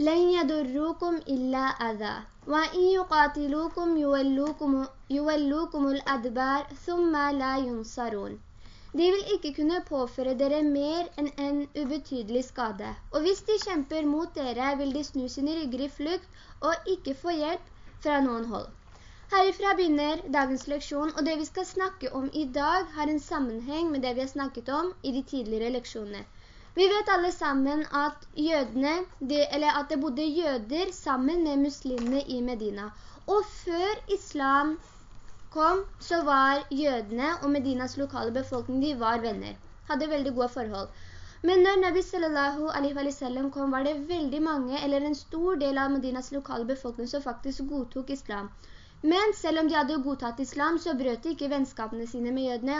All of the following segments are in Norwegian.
لن يضركم إلا أذى وإن يقاتلوكم يولوكم, يولوكم الأدبار ثم لا ينصرون De vil ikke kunne påføre dere mer enn en ubetydelig skade. Og hvis de kjemper mot dere, vil de snu sine rygger i flukt og ikke få hjelp fra noen hold. Herifra begynner dagens leksjon, og det vi skal snakke om i dag har en sammenheng med det vi har snakket om i de tidligere leksjonene. Vi vet alle sammen at jødene, de, at det bodde jøder sammen med muslimene i Medina. Og før islam kom, så var jødene og Medinas lokale befolkning, de var venner. Hadde veldig gode forhold. Men når Nabi sallallahu alaihi wa sallam kom, var det veldig mange, eller en stor del av Medinas lokale befolkning som faktisk godtok islam. Men selv om de hadde godtatt islam, så brøt de ikke vennskapene sine med jødene,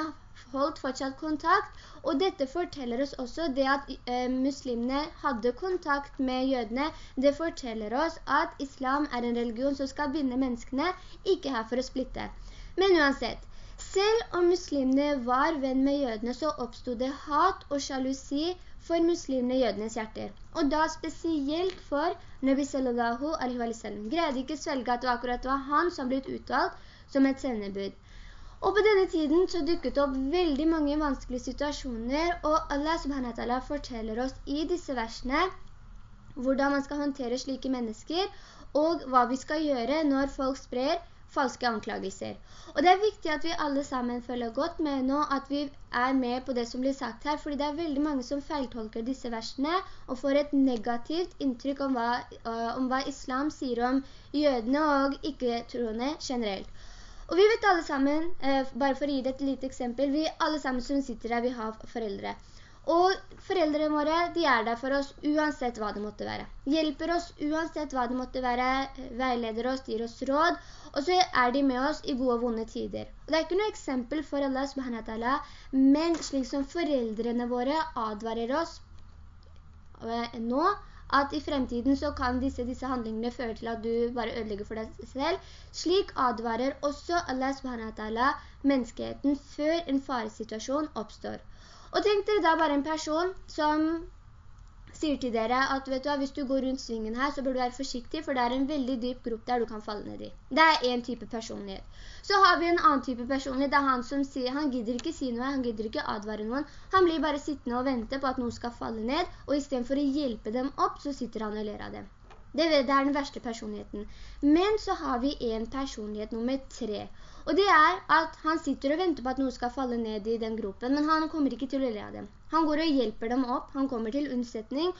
holdt fortsatt kontakt, og dette forteller oss også det at eh, muslimene hadde kontakt med jødene. Det forteller oss at islam er en religion som skal binde menneskene, ikke her for å splitte. Men uansett, selv om muslimene var venn med jødene, så oppstod det hat og sjalusi for muslimene i jødenes hjerter. Og da spesielt for Nabi sallallahu alaihi wa sallam. Greide ikke svelge at det var akkurat var han som ble utvalgt som et sendebud. Og på denne tiden så dukket opp veldig mange vanskelige situasjoner, og Allah subhanahu forteller oss i disse versene hvordan man skal håndtere slike mennesker, og hva vi skal gjøre når folk sprer falske anklagelser. Og det er viktig at vi alle sammen følger godt med nå, at vi er med på det som blir sagt her, fordi det er veldig mange som feiltolker disse versene, og får et negativt inntrykk om hva, om hva islam sier om jødene og ikke-troende generelt. Og vi vet alle sammen, uh, bare for å gi det et lite eksempel, vi alle sammen som sitter her, vi har foreldre. Og foreldrene våre, de er der for oss uansett hva det måtte være. Hjelper oss uansett hva det måtte være, veileder oss, gir oss råd, og så er de med oss i gode og vonde tider. Og det er ikke noe eksempel for Allah subhanahu men slik som foreldrene våre advarer oss eh, nå, at i fremtiden så kan disse, disse handlingene føre til at du bare ødelegger for deg selv. Slik advarer også Allah SWT menneskeheten før en faresituasjon oppstår. Og tenk dere da bare en person som sier til dere at vet du hvis du går rundt svingen her, så bør du være forsiktig, for det er en veldig dyp grupp der du kan falle ned i. Det er en type personlighet. Så har vi en annen type personlighet, det er han som sier, han gidder ikke si noe, han gidder ikke advare noen. Han blir bare sittende og vente på at noen skal falle ned, og i stedet for å hjelpe dem opp, så sitter han og ler av dem. Det, det er den verste personligheten. Men så har vi en personlighet nummer tre, og det er at han sitter og venter på at noen skal falle ned i den gropen, men han kommer ikke til å le dem. Han går og hjelper dem opp, han kommer til unnsetning,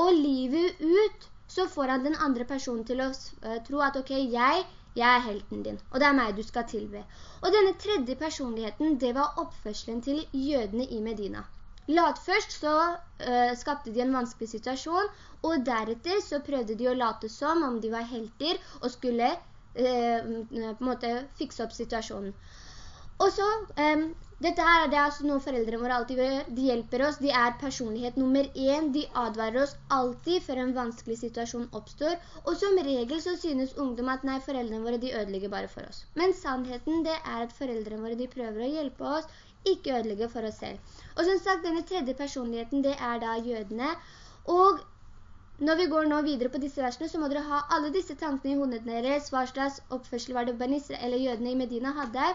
og livet ut så får han den andre personen til å uh, tro at ok, jeg, jeg er helten din, og det er meg du skal tilbe. Og denne tredje personligheten, det var oppførselen til jødene i Medina. Lat først så uh, skapte de en vanskelig situasjon, og deretter så prøvde de å late som om de var helter og skulle Eh, på en måte fikse opp situasjonen. Og så, um, dette her er det altså noe foreldrene våre alltid gjør. De hjelper oss, de er personlighet nummer en. De advarer oss alltid før en vanskelig situasjon oppstår. Og som regel så synes ungdom at nei, foreldrene våre de ødelegger bare for oss. Men sannheten det er at foreldrene våre de prøver å hjelpe oss, ikke ødelegge for oss selv. Og som sagt, denne tredje personligheten det er da jødene. Og når vi går nå videre på disse versene, så må dere ha alle disse tankene i hodet deres, hva slags oppførsel var det Banisra eller jødene i Medina hadde.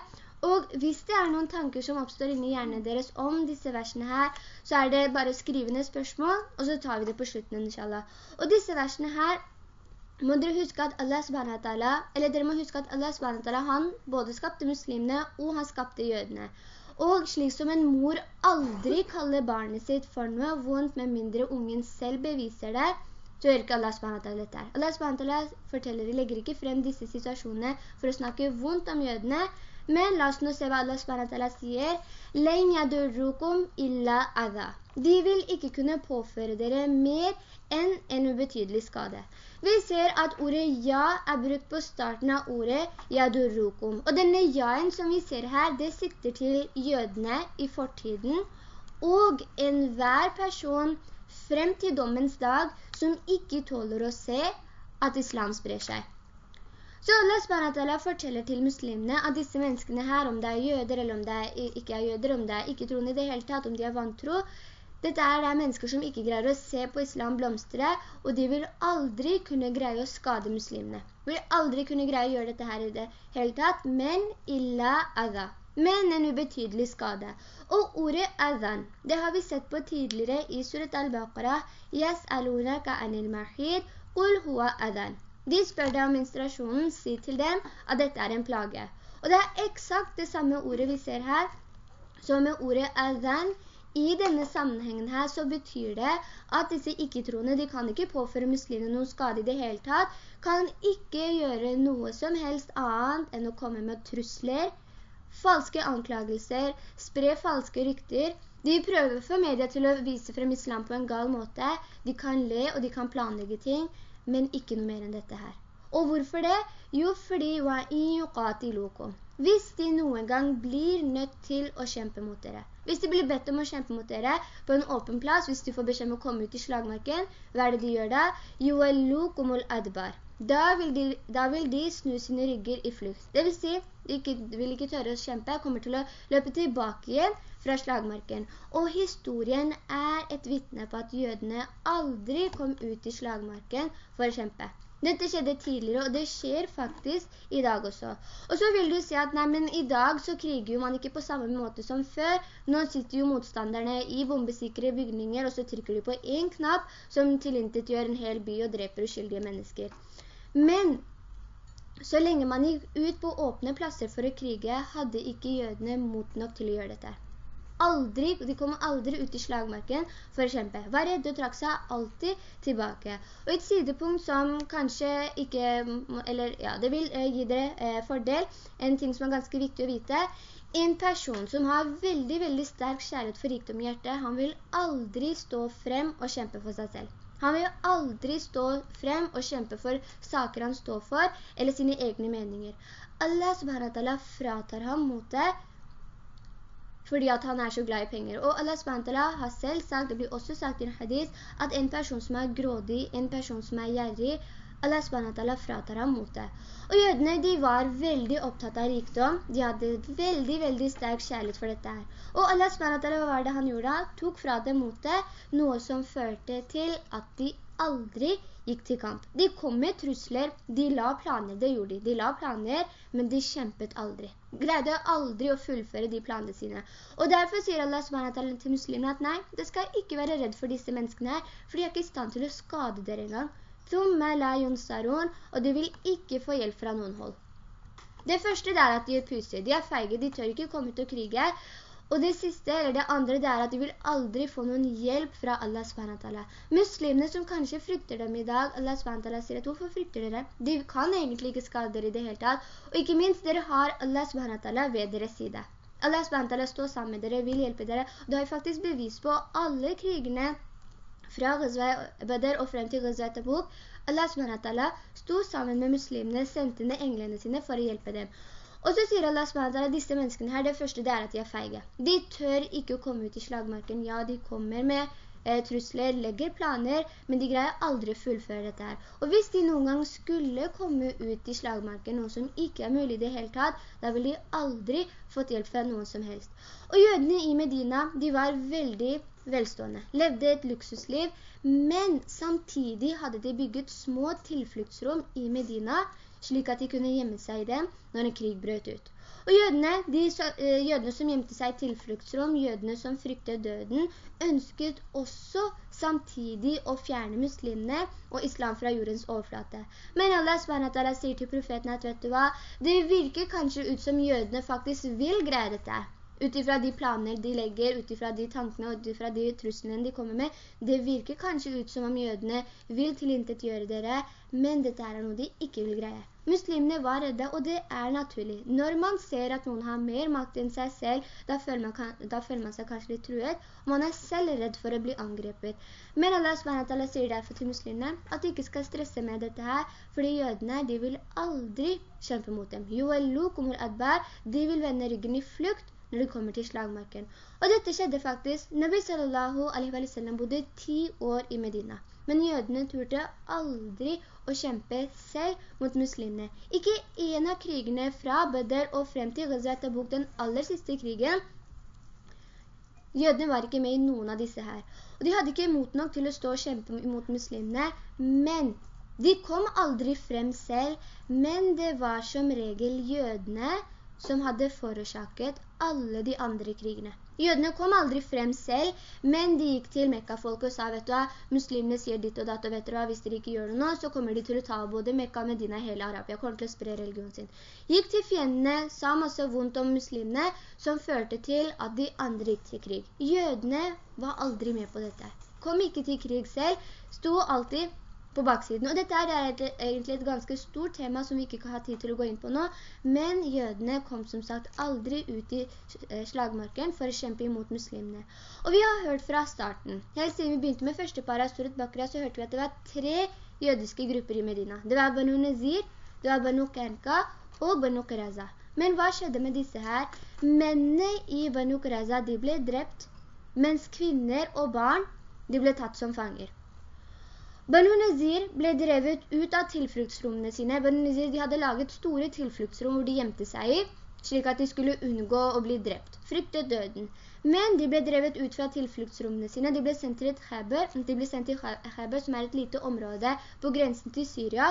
Og hvis det er noen tanker som oppstår inni hjernen deres om disse versene her, så er det bare å skrive ned spørsmål, og så tar vi det på slutten, inshallah. Og disse versene her, må dere huske at Allah subhanahu eller dere må huske at Allah subhanahu han både skapte muslimene, og han skapte jødene. Og slik som en mor aldri kaller barnet sitt for noe vondt, med mindre ungen selv beviser det, så hører ikke Allah SWT dette her. Allah SWT forteller, de legger ikke frem disse situasjonene for å snakke vondt om jødene, men la oss nå se hva Allah SWT sier. «Len yadurrukum illa adha». De vil ikke kunne påføre dere mer enn en ubetydelig skade. Vi ser at ordet ja er brukt på starten av ordet yadurrukum. Og denne jaen som vi ser her, det sikter til jødene i fortiden, og enhver person frem til dommens dag som ikke tåler å se at islam sprer seg. Så Allah SWT forteller til muslimene at disse menneskene her, om det er jøder eller om det er ikke er jøder, om det er ikke troende i det hele tatt, om de er vantro, Dette er det mennesker som ikke greier å se på islam blomstre, og de vil aldri kunne greie å skade muslimene. De vil aldri kunne greie å gjøre dette her i det hele tatt, men illa adha men en ubetydelig skade. Og ordet adhan, det har vi sett på tidligere i surat al-Baqarah, «Yas'alunaka anil mahid, qul huwa adhan». De spør deg om menstruasjonen, si til dem at dette er en plage. Og det er eksakt det samme ordet vi ser her, som med ordet adhan. I denne sammenhengen her så betyr det at disse ikke-troende, de kan ikke påføre muslimene noen skade i det hele tatt, kan ikke gjøre noe som helst annet enn å komme med trusler, falske anklagelser, spre falske rykter. De prøver for media til å vise frem islam på en gal måte. De kan le og de kan planlegge ting, men ikke noe mer enn dette her. Og hvorfor det? Jo, fordi Hvis de noen gang blir nødt til å kjempe mot dere. Hvis de blir bedt om å kjempe mot dere på en åpen plass, hvis de får beskjed om å komme ut i slagmarken, hva er det de gjør da? Yuellukumul adbar. Da vil, de, da vil de snu sine rygger i flukt. Det vil si, de ikke, vil ikke tørre å kjempe, kommer til å løpe tilbake igjen fra slagmarken. Og historien er et vittne på at jødene aldri kom ut i slagmarken for å kjempe. Dette skjedde tidligere, og det skjer faktisk i dag også. Og så vil du si at nei, men i dag så kriger man ikke på samme måte som før. Nå sitter jo motstanderne i bombesikre bygninger, og så trykker de på en knapp som tilintet gjør en hel by og dreper uskyldige mennesker. Men så lenge man gikk ut på åpne plasser for å krige, hadde ikke jødene mot nok til å gjøre dette. Aldri, de kommer aldri ut i slagmarken for å kjempe. Var redde og trakk seg alltid tilbake. Og et sidepunkt som kanskje ikke, eller ja, det vil eh, gi dere eh, fordel, en ting som er ganske viktig å vite, en person som har veldig, veldig sterk kjærlighet for rikdom i hjertet, han vil aldri stå frem og kjempe for seg selv. Han vil aldri stå frem og kjempe for saker han står for, eller sine egne meninger. Allah subhanahu fratar ham mot det, fordi at han er så glad i penger. Og Allah SWT har selv sagt, det blir også sagt i en hadith, at en person som er grådig, en person som er gjerrig, Allah SWT fratar ham mot det. Og jødene, de var veldig opptatt av rikdom. De hadde veldig, veldig sterk kjærlighet for dette her. Og Allah SWT, hva var det han gjorde? Tok fra dem mot det, noe som førte til at de aldri gikk til kamp. De kom med trusler, de la planer, det gjorde de. De la planer, men de kjempet aldri. Greide aldri å fullføre de planene sine. Og derfor sier Allah SWT til muslimene at nei, det skal ikke være redd for disse menneskene her, for de er ikke i stand til å skade dere engang og de vil ikke få hjelp fra noen hold. Det første er at de er puser, de er feige, de tør ikke komme ut og krige, og det siste, eller det andre, det er at du vil aldri få noen hjelp fra Allah SWT. Muslimene som kanskje frykter dem i dag, Allah SWT sier at hvorfor frykter dere? De kan egentlig ikke skade dere i det hele tatt. Og ikke minst, dere har Allah SWT ved deres side. Allah SWT står sammen med dere, vil hjelpe dere. Du har faktisk bevis på alle krigene fra Badr og frem til Ghazwa Tabuk, Allah SWT sto sammen med muslimene, sendte ned englene sine for å hjelpe dem. Og så sier Allah SWT at disse menneskene her, det første det er at de er feige. De tør ikke å komme ut i slagmarken. Ja, de kommer med eh, trusler, legger planer, men de greier aldri å fullføre dette her. Og hvis de noen gang skulle komme ut i slagmarken, noe som ikke er mulig i det hele tatt, da vil de aldri fått hjelp fra noen som helst. Og jødene i Medina, de var veldig velstående, levde et luksusliv, men samtidig hadde de bygget små tilfluktsrom i Medina, slik at de kunne gjemme seg i dem når en krig brøt ut. Og jødene, de, eh, jødene som gjemte seg i tilfluktsrom, jødene som fryktet døden, ønsket også samtidig å fjerne muslimene og islam fra jordens overflate. Men Allah SWT sier til profeten at, vet du hva, det virker kanskje ut som jødene faktisk vil greie dette utifra de planer de legger, utifra de tankene og utifra de truslene de kommer med, det virker kanskje ut som om jødene vil tilintet gjøre dere, men dette er noe de ikke vil greie. Muslimene var redde, og det er naturlig. Når man ser at noen har mer makt enn seg selv, da føler man, da føler man seg kanskje litt truet, og man er selv redd for å bli angrepet. Men Allah SWT sier derfor til muslimene at de ikke skal stresse med dette her, fordi jødene, de vil aldri kjempe mot dem. De vil vende ryggen i flukt, når det kommer til slagmarken. Og dette skjedde faktisk. Nabi sallallahu alaihi wa sallam bodde ti år i Medina. Men jødene turte aldri å kjempe selv mot muslimene. Ikke en av krigene fra Bødder og frem til Ghazat Tabuk, den aller siste krigen, Jødene var ikke med i noen av disse her. Og de hadde ikke mot nok til å stå og kjempe mot muslimene, men de kom aldri frem selv, men det var som regel jødene som hadde forårsaket alle de andre krigene. Jødene kom aldri frem selv, men de gikk til Mekka-folk og sa, vet du hva, muslimene sier ditt og datt, og vet du hva, hvis dere ikke gjør det nå, så kommer de til å ta både Mekka, Medina, hele Arabia, kommer til å spre religionen sin. Gikk til fjendene, sa masse vondt om muslimene, som førte til at de andre gikk til krig. Jødene var aldri med på dette. Kom ikke til krig selv, sto alltid på baksiden. Og dette er egentlig et ganske stort tema som vi ikke har tid til å gå inn på nå, men jødene kom som sagt aldri ut i eh, slagmarken for å kjempe imot muslimene. Og vi har hørt fra starten, helt siden vi begynte med første par av Surat Bakra, så hørte vi at det var tre jødiske grupper i Medina. Det var Banu Nazir, det var Banu Kenka og Banu Qaraza. Men hva skjedde med disse her? Mennene i Banu Qaraza, de ble drept, mens kvinner og barn, de ble tatt som fanger. Banu Nazir ble drevet ut av tilfluktsrommene sine. Banu Nazir hadde laget store tilfluktsrom hvor de gjemte seg i, slik at de skulle unngå å bli drept. Fryktet døden. Men de ble drevet ut fra tilfluktsrommene sine. De ble sendt til Heber, de ble sendt til Heber som er et lite område på grensen til Syria.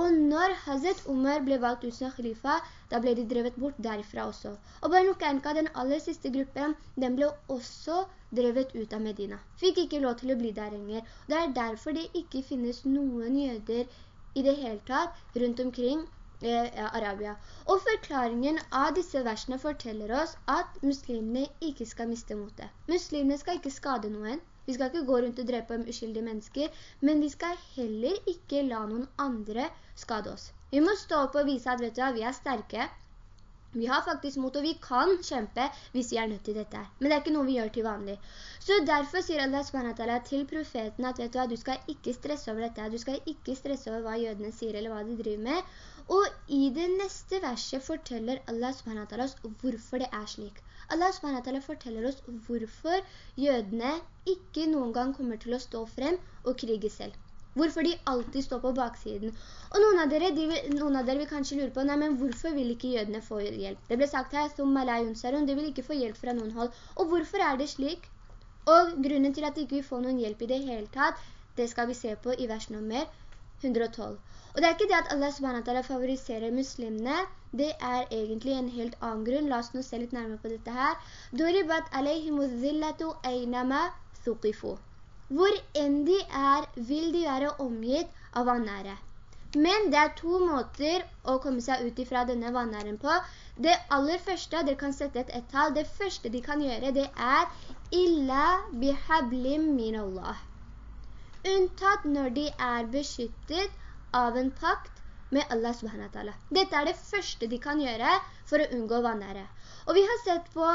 Og når Hazret Umar ble valgt ut som khalifa, da ble de drevet bort derifra også. Og Banu Kanka, den aller siste gruppen, den ble også drevet ut av Medina. Fikk ikke lov til å bli der lenger. Det er derfor det ikke finnes noen jøder i det hele tatt rundt omkring eh, Arabia. Og forklaringen av disse versene forteller oss at muslimene ikke skal miste motet. Muslimene skal ikke skade noen. Vi skal ikke gå rundt og drepe uskyldige mennesker, men vi skal heller ikke la noen andre skade oss. Vi må stå opp og vise at vet du, vi er sterke, vi har faktisk mot, og vi kan kjempe hvis vi er nødt til dette. Men det er ikke noe vi gjør til vanlig. Så derfor sier Allah SWT til profeten at vet du du skal ikke stresse over dette. Du skal ikke stresse over hva jødene sier eller hva de driver med. Og i det neste verset forteller Allah SWT oss hvorfor det er slik. Allah SWT forteller oss hvorfor jødene ikke noen gang kommer til å stå frem og krige selv. Hvorfor de alltid står på baksiden. Og noen av dere, de vil, noen av dere vil kanskje lure på, nei, men hvorfor vil ikke jødene få hjelp? Det ble sagt her, de vil ikke få hjelp fra noen hold. Og hvorfor er det slik? Og grunnen til at de ikke vil få noen hjelp i det hele tatt, det skal vi se på i vers nummer 112. Og det er ikke det at Allah SWT favoriserer muslimene, det er egentlig en helt annen grunn. La oss nå se litt nærmere på dette her. Duribat alayhimu zillatu einama thuqifu. Hvor enn de er, vil de være omgitt av vannære. Men det er to måter å komme seg ut fra denne vannæren på. Det aller første, dere kan sette et ett-tall, det første de kan gjøre, det er «Illa bihablim min Allah». Unntatt når de er beskyttet av en pakt med Allah subhanahu Dette er det første de kan gjøre for å unngå vannære. Og vi har sett på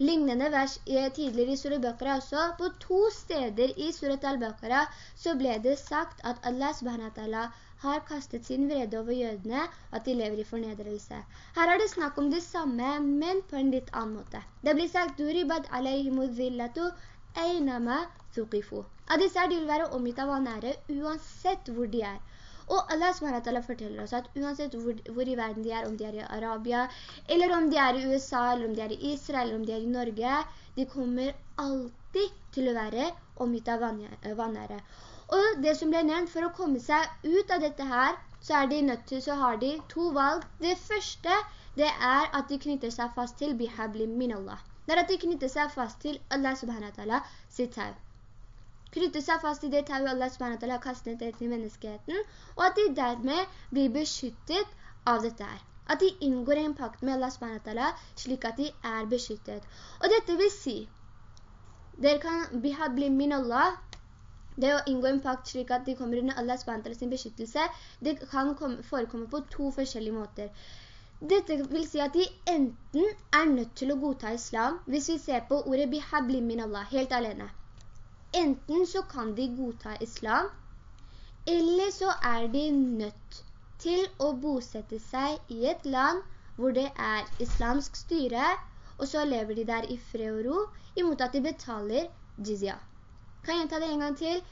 Lignende vers tidligere i Surat Bakara også, på to steder i Surat al-Bakara så ble det sagt at Allah subhanahu har kastet sin vrede over jødene, at de lever i fornedrelse. Her er det snakk om det samme, men på en litt annen måte. Det blir sagt, «Duribad alayhimu zillatu einama thuqifu». At disse her, de vil være omgitt av vanære uansett hvor de er. Og Allah SWT forteller oss at uansett hvor, hvor, i verden de er, om de er i Arabia, eller om de er i USA, eller om de er i Israel, eller om de er i Norge, de kommer alltid til å være omgitt av vanære. Og det som ble nevnt, for å komme seg ut av dette her, så er de nødt til, så har de to valg. Det første, det er at de knytter seg fast til bihabli min Allah. Det er at de knytter seg fast til Allah subhanahu sitt tau knytte seg fast i det tau Allah SWT har kastet til menneskeheten, og at de dermed blir beskyttet av dette her. At de inngår en pakt med Allah SWT, slik at de er beskyttet. Og dette vil si, dere kan bli min Allah, det å inngå en pakt slik at de kommer under Allah SWT sin beskyttelse, det kan forekomme på to forskjellige måter. Dette vil si at de enten er nødt til å godta islam, hvis vi ser på ordet bihabli min Allah, helt alene. Enten så kan de godta islam, eller så er de nødt til å bosette seg i et land hvor det er islamsk styre, og så lever de der i fred og ro, imot at de betaler jizya. Kan jeg ta det en gang til?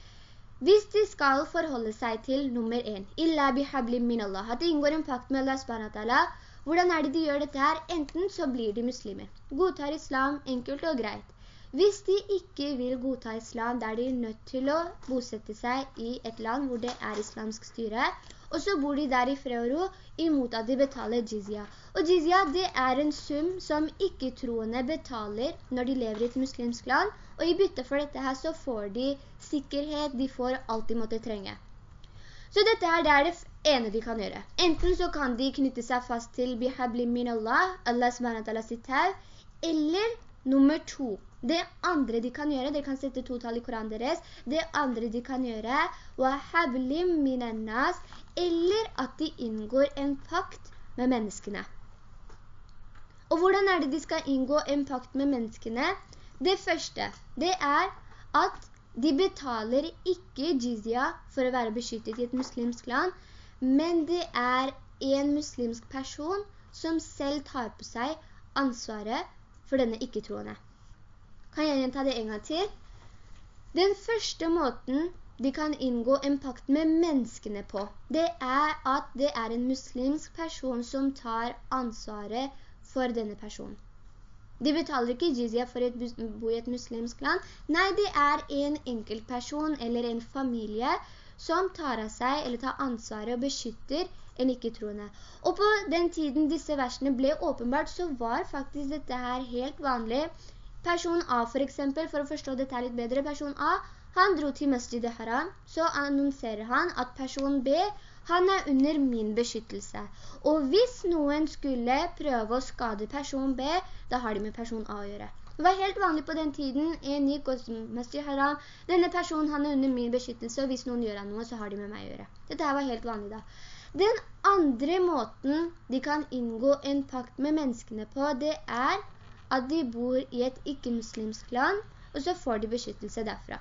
Hvis de skal forholde seg til nummer 1, «Illa bihablim min Allah», at de inngår en pakt med Allah SWT, hvordan er det de gjør dette her? Enten så blir de muslimer, godtar islam enkelt og greit. Hvis de ikke vil godta islam, er de nødt til å bosette seg i et land hvor det er islamsk styre, og så bor de der i fred og ro, imot at de betaler jizya. Og jizya, det er en sum som ikke-troende betaler når de lever i et muslimsk land, og i bytte for dette her så får de sikkerhet, de får alt de måtte trenge. Så dette her, det er det ene de kan gjøre. Enten så kan de knytte seg fast til bihablim min Allah, Allah subhanahu sitt her, eller nummer to, det andre de kan gjøre, dere kan sette to tall i Koran deres, det andre de kan gjøre, eller at de inngår en pakt med menneskene. Og hvordan er det de skal inngå en pakt med menneskene? Det første, det er at de betaler ikke jizya for å være beskyttet i et muslimsk land, men det er en muslimsk person som selv tar på seg ansvaret for denne ikke-troende. Kan jeg gjenta det en gang til? Den første måten de kan inngå en pakt med menneskene på, det er at det er en muslimsk person som tar ansvaret for denne personen. De betaler ikke jizya for å bo i et muslimsk land. Nei, det er en enkelt person eller en familie som tar av seg eller tar ansvaret og beskytter en ikke-troende. Og på den tiden disse versene ble åpenbart, så var faktisk dette her helt vanlig. Person A for eksempel, for å forstå dette litt bedre, person A, han dro til Masjid Haram, så annonserer han at person B, han er under min beskyttelse. Og hvis noen skulle prøve å skade person B, da har de med person A å gjøre. Det var helt vanlig på den tiden. En gikk og Masjid Haram. Denne personen han er under min beskyttelse, og hvis noen gjør han noe, så har de med meg å gjøre. Dette var helt vanlig da. Den andre måten de kan inngå en pakt med menneskene på, det er at de bor i et ikke-muslimsk land, og så får de beskyttelse derfra.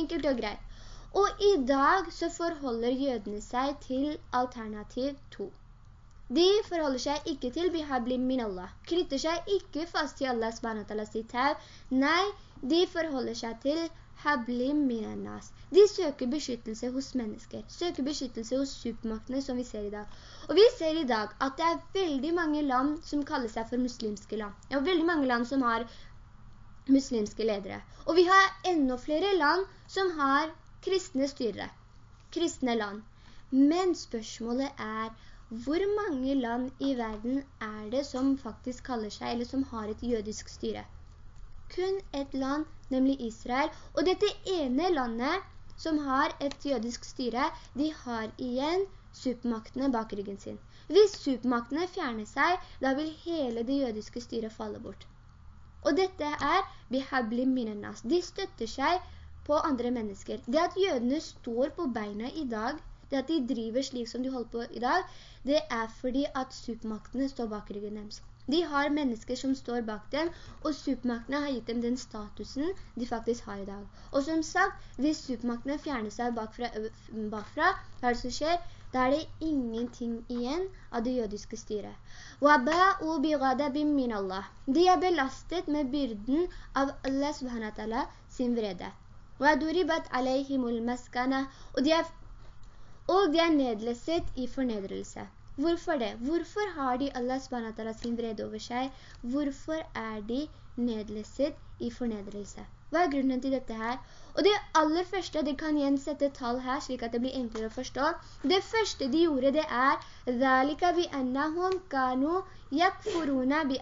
Enkelt og greit. Og i dag så forholder jødene seg til alternativ 2. De forholder seg ikke til bihablim min Allah, knytter seg ikke fast til Allah SWT sitt tau. Nei, de forholder seg til hablim. De søker beskyttelse hos mennesker, søker beskyttelse hos supermaktene som vi ser i dag. Og vi ser i dag at det er veldig mange land som kaller seg for muslimske land. Ja, veldig mange land som har muslimske ledere. Og vi har enda flere land som har kristne styrere, kristne land. Men spørsmålet er hvor mange land i verden er det som faktisk kaller seg, eller som har et jødisk styre? Kun et land, nemlig Israel. Og dette ene landet som har et jødisk styre, de har igjen supermaktene bak ryggen sin. Hvis supermaktene fjerner seg, da vil hele det jødiske styret falle bort. Og dette er bihabli minnas. De støtter seg på andre mennesker. Det at jødene står på beina i dag, det at de driver slik som de holder på i dag, det er fordi at supermaktene står bak ryggen deres. De har mennesker som står bak dem, og supermaktene har gitt dem den statusen de faktisk har i dag. Og som sagt, hvis supermaktene fjerner seg bakfra, bakfra hva er det som skjer? Da er det ingenting igjen av det jødiske styret. De er belastet med byrden av Allah subhanahu sin vrede. Og de er og de er nedlesset i fornedrelse. Hvorfor det? Hvorfor har de Allah SWT sin vrede over seg? Hvorfor er de nedlesset i fornedrelse? Hva er grunnen til dette her? Og det aller første, det kan gjensette tall her, slik at det blir enklere å forstå. Det første de gjorde, det er «Dhalika bi annahum kanu yakfuruna bi.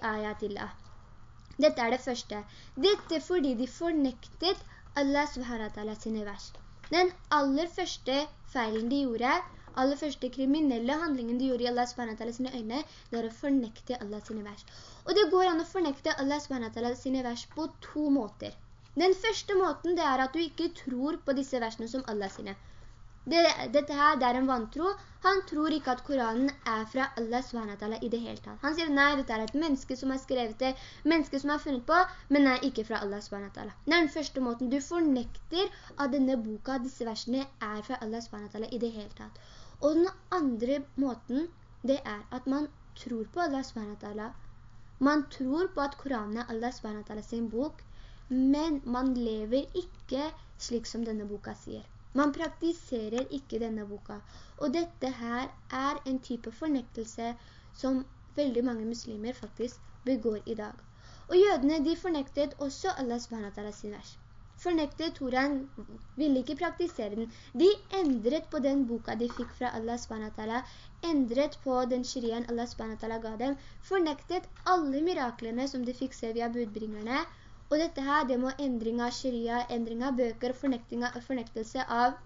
Dette er det første. Dette fordi de fornektet Allah SWT sine vers. Den aller første feilen de gjorde, er aller første kriminelle handlingen de gjorde i Allah SWT sine øyne, det er å fornekte Allah sine vers. Og det går an å fornekte Allah SWT sine vers på to måter. Den første måten det er at du ikke tror på disse versene som Allah sine. Det, dette her, det er en vantro. Han tror ikke at Koranen er fra Allah SWT i det hele tatt. Han sier, nei, dette er et menneske som har skrevet det, menneske som har funnet på, men nei, ikke fra Allah SWT. Er den første måten. Du fornekter at denne boka, disse versene, er fra Allah SWT i det hele tatt. Og den andre måten, det er at man tror på Allah SWT. Man tror på at Koranen er Allah SWT sin bok, men man lever ikke slik som denne boka sier. Man praktiserer ikke denne boka. Og dette her er en type fornektelse som veldig mange muslimer faktisk begår i dag. Og jødene, de fornektet også Allah SWT sin vers. Fornektet Toraen, ville ikke praktisere den. De endret på den boka de fikk fra Allah SWT, endret på den shirien Allah SWT ga dem, fornektet alle miraklene som de fikk se via budbringerne, og dette her, det må endring av sharia, endring av bøker, fornektelse av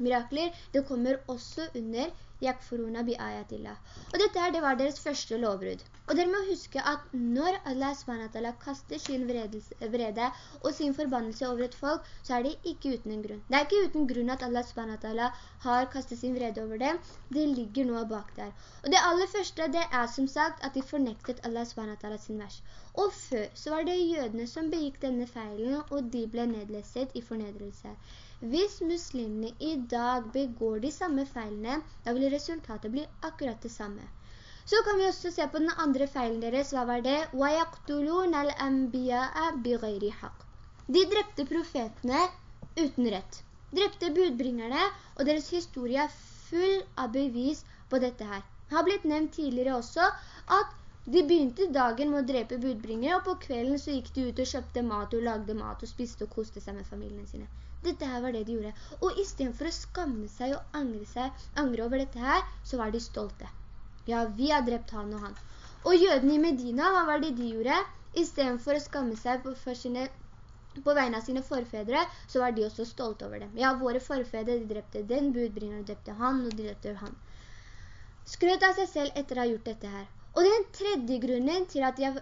mirakler, det kommer også under yakfuruna bi ayatillah. Og dette her, det var deres første lovbrudd. Og dere må huske at når Allah SWT kaster sin vrede og sin forbannelse over et folk, så er det ikke uten en grunn. Det er ikke uten grunn at Allah SWT har kastet sin vrede over dem. Det ligger noe bak der. Og det aller første, det er som sagt at de fornektet Allah SWT sin vers. Og før så var det jødene som begikk denne feilen, og de ble nedleset i fornedrelse. Hvis muslimene i dag begår de samme feilene, da vil resultatet bli akkurat det samme. Så kan vi også se på den andre feilen deres. Hva var det? De drepte profetene uten rett. Drepte budbringerne, og deres historie er full av bevis på dette her. Det har blitt nevnt tidligere også at de begynte dagen med å drepe budbringere, og på kvelden så gikk de ut og kjøpte mat og lagde mat og spiste og koste seg med familien sine. Dette her var det de gjorde. Og i stedet for å skamme seg og angre, seg, angre over dette her, så var de stolte. Ja, vi har drept han og han. Og jødene i Medina, hva var det de gjorde? I stedet for å skamme seg på, sine, på vegne av sine forfedre, så var de også stolte over dem. Ja, våre forfedre, de drepte den, budbringerne drepte han, og de drepte han. Skrøt av seg selv etter å ha gjort dette her. Og den tredje grunnen til at de har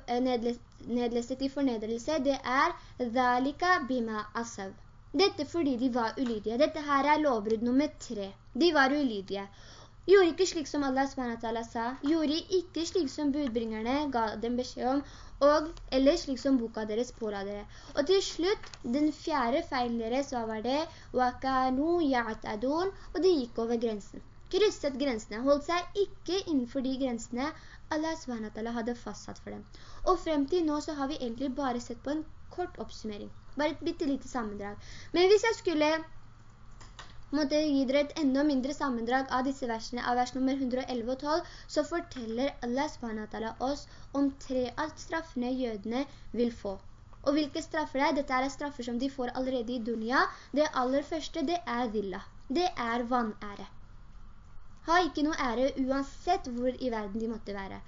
nedlestet i fornedrelse, det er «Dhalika bima asav». Dette fordi de var ulydige. Dette her er lovbrudd nummer tre. De var ulydige. Gjorde ikke slik som Allah SWT sa. Gjorde ikke slik som budbringerne ga dem beskjed om. Og, eller slik som boka deres påla dere. Og til slutt, den fjerde feilen deres, hva var det? Og de gikk over grensen. Krysset grensene, holdt seg ikke innenfor de grensene Allah SWT hadde fastsatt for dem. Og frem til nå så har vi egentlig bare sett på en kort oppsummering. Bare et bittelite sammendrag. Men hvis jeg skulle måtte gi dere et enda mindre sammendrag av disse versene, av vers nummer 111 og 12, så forteller Allah SWT oss om tre av straffene jødene vil få. Og hvilke straffer det er? Dette er straffer som de får allerede i dunia. Det aller første, det er villa. Det er vanære. Ha ikke noe ære uansett hvor i verden de måtte være.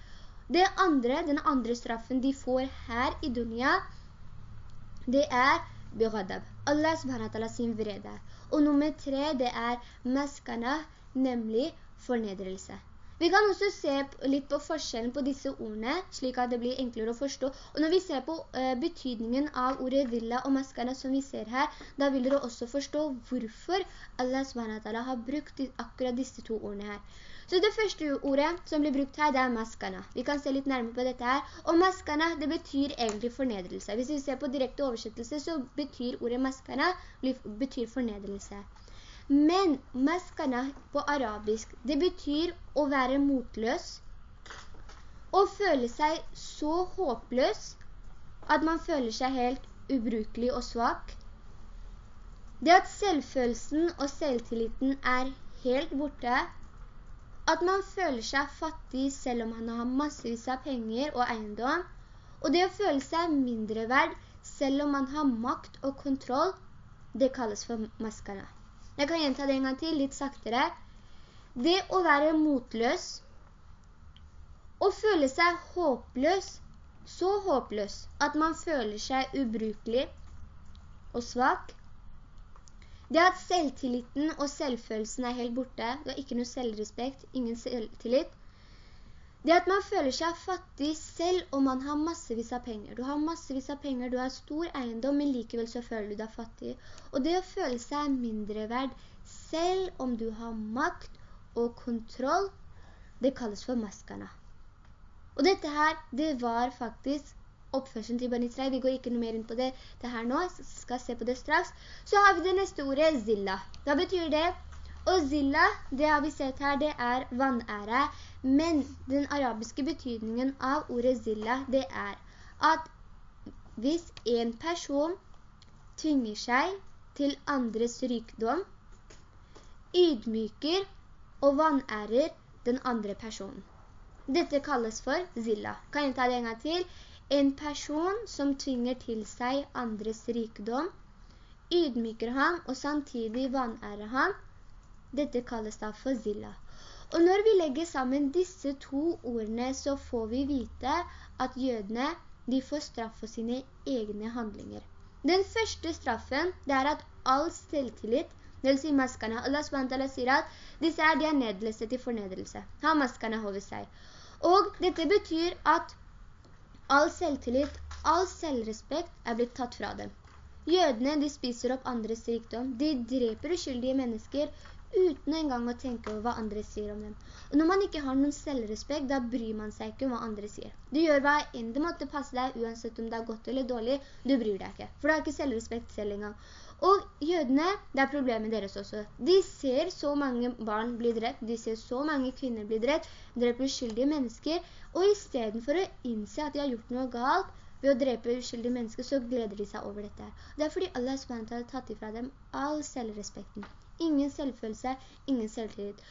Det andre, den andre straffen de får her i dunya, det er bighadab. Allah subhanahu sin vrede. Og nummer tre, det er maskana, nemlig fornedrelse. Vi kan også se litt på forskjellen på disse ordene, slik at det blir enklere å forstå. Og når vi ser på uh, betydningen av ordet villa og maskana som vi ser her, da vil dere også forstå hvorfor Allah subhanahu har brukt akkurat disse to ordene her. Så det første ordet som blir brukt her, det er maskana. Vi kan se litt nærmere på dette her. Og maskana, det betyr egentlig fornedrelse. Hvis vi ser på direkte oversettelse, så betyr ordet maskana betyr fornedrelse. Men maskana på arabisk, det betyr å være motløs. Å føle seg så håpløs at man føler seg helt ubrukelig og svak. Det at selvfølelsen og selvtilliten er helt borte, at man føler seg fattig selv om man har massevis av penger og eiendom, og det å føle seg mindre verd selv om man har makt og kontroll, det kalles for maskara. Jeg kan gjenta det en gang til, litt saktere. Det å være motløs, og føle seg håpløs, så håpløs at man føler seg ubrukelig og svak, det at selvtilliten og selvfølelsen er helt borte, det er ikke noe selvrespekt, ingen selvtillit. Det at man føler seg fattig selv om man har massevis av penger. Du har massevis av penger, du har stor eiendom, men likevel så føler du deg fattig. Og det å føle seg mindre verd, selv om du har makt og kontroll, det kalles for maskana. Og dette her, det var faktisk oppførselen til Bani. Vi går ikke noe mer inn på det, det her nå, jeg skal se på det straks. Så har vi det neste ordet, zilla. Hva betyr det? Og zilla, det har vi sett her, det er vanære. Men den arabiske betydningen av ordet zilla, det er at hvis en person tvinger seg til andres rykdom, ydmyker og vanærer den andre personen. Dette kalles for zilla. Kan jeg ta det en gang til? En person som tvinger til seg andres rikdom, ydmyker han og samtidig vanærer han. dette kalles da for zilla. Og når vi legger sammen disse to ordene, så får vi vite at jødene, de får straff for sine egne handlinger. Den første straffen, det er at all selvtillit, det vil si maskene, Allah SWT sier at disse er, de er nedleste til fornedrelse. Ha maskene over seg. Og dette betyr at all selvtillit, all selvrespekt er blitt tatt fra dem. Jødene, de spiser opp andres rikdom. De dreper uskyldige mennesker uten engang å tenke over hva andre sier om dem. Og når man ikke har noen selvrespekt, da bryr man seg ikke om hva andre sier. Du gjør hva enn det måtte passe deg, uansett om det er godt eller dårlig, du bryr deg ikke. For du har ikke selvrespekt selv engang. Og jødene, det er problemet deres også. De ser så mange barn bli drept, de ser så mange kvinner bli drept, dreper uskyldige mennesker, og i stedet for å innse at de har gjort noe galt, ved å drepe uskyldige mennesker, så gleder de seg over dette. Det er fordi Allah SWT har tatt ifra dem all selvrespekten. Ingen selvfølelse, ingen selvtillit.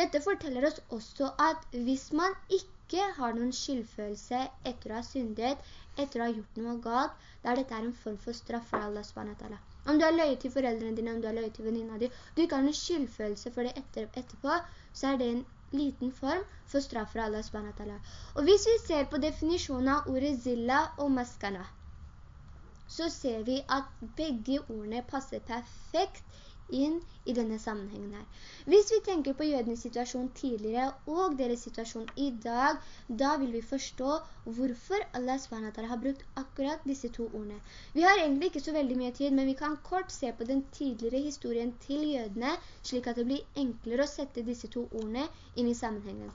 Dette forteller oss også at hvis man ikke har noen skyldfølelse etter å ha syndet, etter å ha gjort noe galt, da er dette en form for straff for Allah SWT. Om du har løyet til foreldrene dine, om du har løyet til venninna di, du ikke har noen skyldfølelse for det etter, etterpå, så er det en liten form for straff fra Allah SWT. Og hvis vi ser på definisjonen av ordet zilla og maskana, så ser vi at begge ordene passer perfekt inn i denne sammenhengen her. Hvis vi tenker på jødenes situasjon tidligere og deres situasjon i dag, da vil vi forstå hvorfor Allah SWT har brukt akkurat disse to ordene. Vi har egentlig ikke så veldig mye tid, men vi kan kort se på den tidligere historien til jødene, slik at det blir enklere å sette disse to ordene inn i sammenhengen.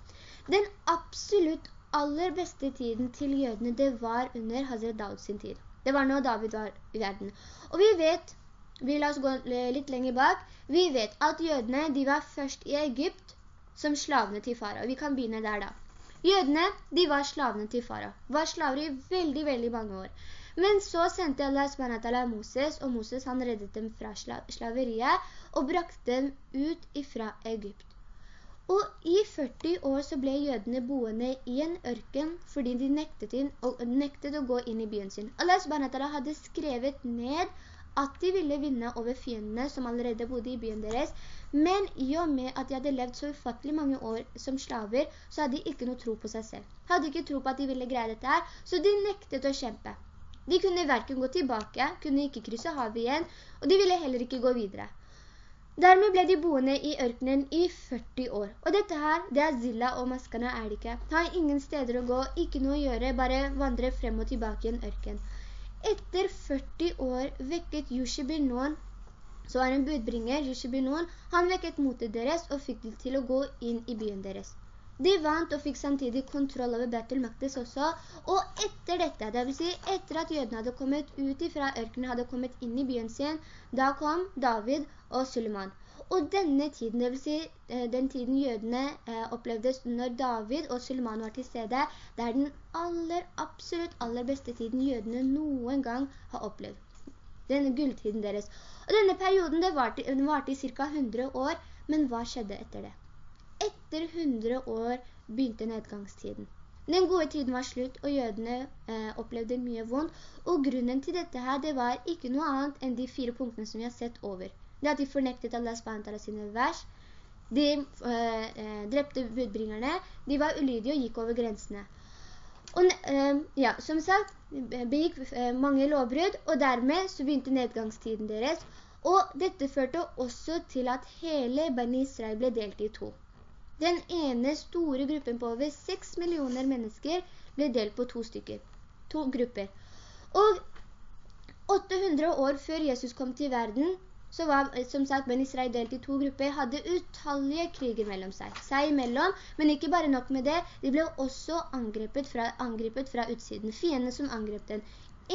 Den absolutt aller beste tiden til jødene, det var under Hazret Daud sin tid. Det var når David var i verden. Og vi vet vi la oss gå litt lenger bak. Vi vet at jødene, de var først i Egypt som slavene til fara. Vi kan begynne der da. Jødene, de var slavene til fara. Var slaver i veldig, veldig mange år. Men så sendte Allah SWT Moses, og Moses han reddet dem fra slaveriet og brakte dem ut ifra Egypt. Og i 40 år så ble jødene boende i en ørken fordi de nektet, inn, nektet å gå inn i byen sin. Allah SWT hadde skrevet ned at de ville vinne over fiendene som allerede bodde i byen deres, men i og med at de hadde levd så ufattelig mange år som slaver, så hadde de ikke noe tro på seg selv. Hadde ikke tro på at de ville greie dette her, så de nektet å kjempe. De kunne hverken gå tilbake, kunne ikke krysse havet igjen, og de ville heller ikke gå videre. Dermed ble de boende i ørkenen i 40 år. Og dette her, det er Zilla og maskene er det ikke. Har ingen steder å gå, ikke noe å gjøre, bare vandre frem og tilbake i en ørken. Etter 40 år vekket Yushibir Nun, så var en budbringer, Yushibir Nun, han vekket motet deres og fikk dem til å gå inn i byen deres. De vant og fikk samtidig kontroll over Bertil Maktis også, og etter dette, det vil si etter at jødene hadde kommet ut fra ørkenen, hadde kommet inn i byen sin, da kom David og Suleiman. Og denne tiden, det vil si eh, den tiden jødene eh, opplevdes når David og Suleiman var til stede, det er den aller, absolutt aller beste tiden jødene noen gang har opplevd. Denne gulltiden deres. Og denne perioden, det varte, den varte i cirka 100 år, men hva skjedde etter det? Etter 100 år begynte nedgangstiden. Den gode tiden var slutt, og jødene eh, opplevde mye vondt, og grunnen til dette her, det var ikke noe annet enn de fire punktene som vi har sett over det at de fornektet Allah SWT sine vers, de øh, drepte budbringerne, de var ulydige og gikk over grensene. Og øh, ja, som sagt, begikk øh, mange lovbrudd, og dermed så begynte nedgangstiden deres, og dette førte også til at hele Bani Israel ble delt i to. Den ene store gruppen på over 6 millioner mennesker ble delt på to stykker, to grupper. Og 800 år før Jesus kom til verden, så var, som sagt, Ben Israel delt i to grupper, hadde utallige kriger mellom seg. Seg imellom, men ikke bare nok med det, de ble også angrepet fra, angrepet fra utsiden. Fiendene som angrep den.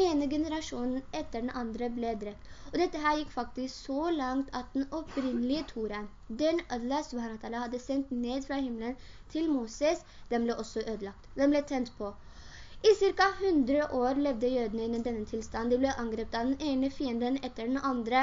Ene generasjonen etter den andre ble drept. Og dette her gikk faktisk så langt at den opprinnelige Toren, den Allah SWT hadde sendt ned fra himmelen til Moses, den ble også ødelagt. Den ble tent på. I cirka 100 år levde jødene i denne tilstand. De ble angrepet av den ene fienden etter den andre,